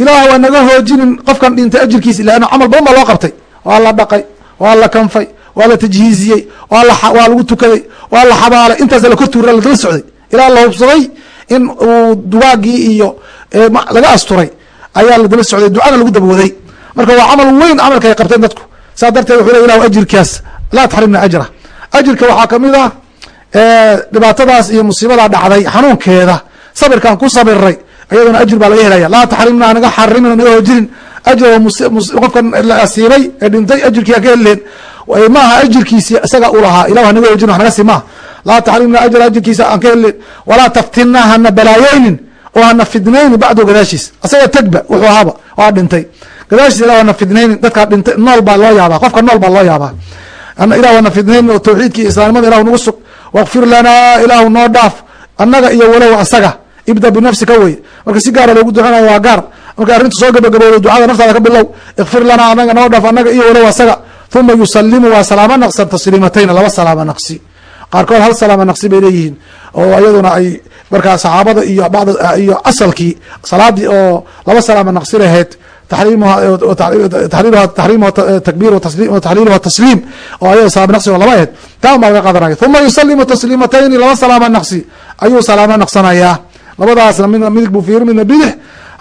ilaah waa naga hoojinin qofkan dhintay ajirkiisa leanna camal badan baa loo qabtay waa la dhaqay waa la kanfay waa la tajhiiziyey waa lagu tukaday waa la xabaalay intaasa lakor tuura la daba socday ilaa la hubsaday in uu dugaagii iyo laga asturay ayaa la daba socday ducana lagu dabawaday marka waa camal weyn camalka ay qabteen dadku. Saa darteed wuxuu le ilah ajirkaas. Laa taxrimna ajra. Ajirka waxaa ka mid ah dhibaatadaas iyo musiibadaa dhacday xanuunkeeda. Sabirkaan ku sabiray iyaduna ajir baa laga helaya laa taxrimna anaga xarimin naga hojirin ajra qofkan la asiibay ee dhintay ajirkii aan ka helileen maaha ajirkiisi isaga u lahaa. Ilah hanaga hojirin wax naga sii maaha. Laa taxrimna ajra ajirkiisa aan ka helileen walaa taftinna hana balaayeynin oo hana fidnaynin bacdo gadaashiis. Asaga tegba wuxuu ahaaba waa dhintay. Gadaashiis ilah hana fidnaynin dadkaa dhintay nool baa loo yaabaa qofka nool baa loo yaabaa. Ilah hana fidnaynin oo tawxiidki iyo islaamnimada ilahu nagu sug wakfir lanaa ilaahu noo dhaaf annaga iyo walow asaga ibda binafsika wey. Marka si gaara loogu ducanayo waa gaar. Marka arrinta soo gabagabowdo ducada naftaada ka bilow ikfir lanaa anaga noo dhaaf annaga iyo walow asaga. Uma yusalimu waa salaamo naqsan tasliimatayna laba salaamo naqsi qaarkood hal salaamo naqsi bay leeyihiin oo iyaduna ay markaa saxaabada iyo bad iyo asalkii salaadii oo laba salaamo naqsi lahayd taxliiluha tasliim oo ayada salaamo naqsi oo laba aheyd taan baa laga qaadanaya uma yusalimu tasliimatayni laba salaamo naqsi ayuu salaamo naqsanayaa labadaasna midna midig buu fiiri midna bidix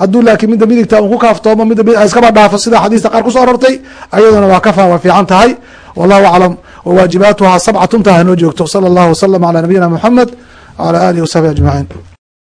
hadduu laakiin midda midigta un ku kaaftoomo midda bidix iskaba dhaafo sida xadiista qaar ku soo arortay ayaduna waa kafa waa fiican tahay. Wallahu aclam wawaajibaatuhaa sabcatun taha noo joogto sala allahu wasalam calaa nabiyina muxamed wala alihi wasaxbi ajmaciin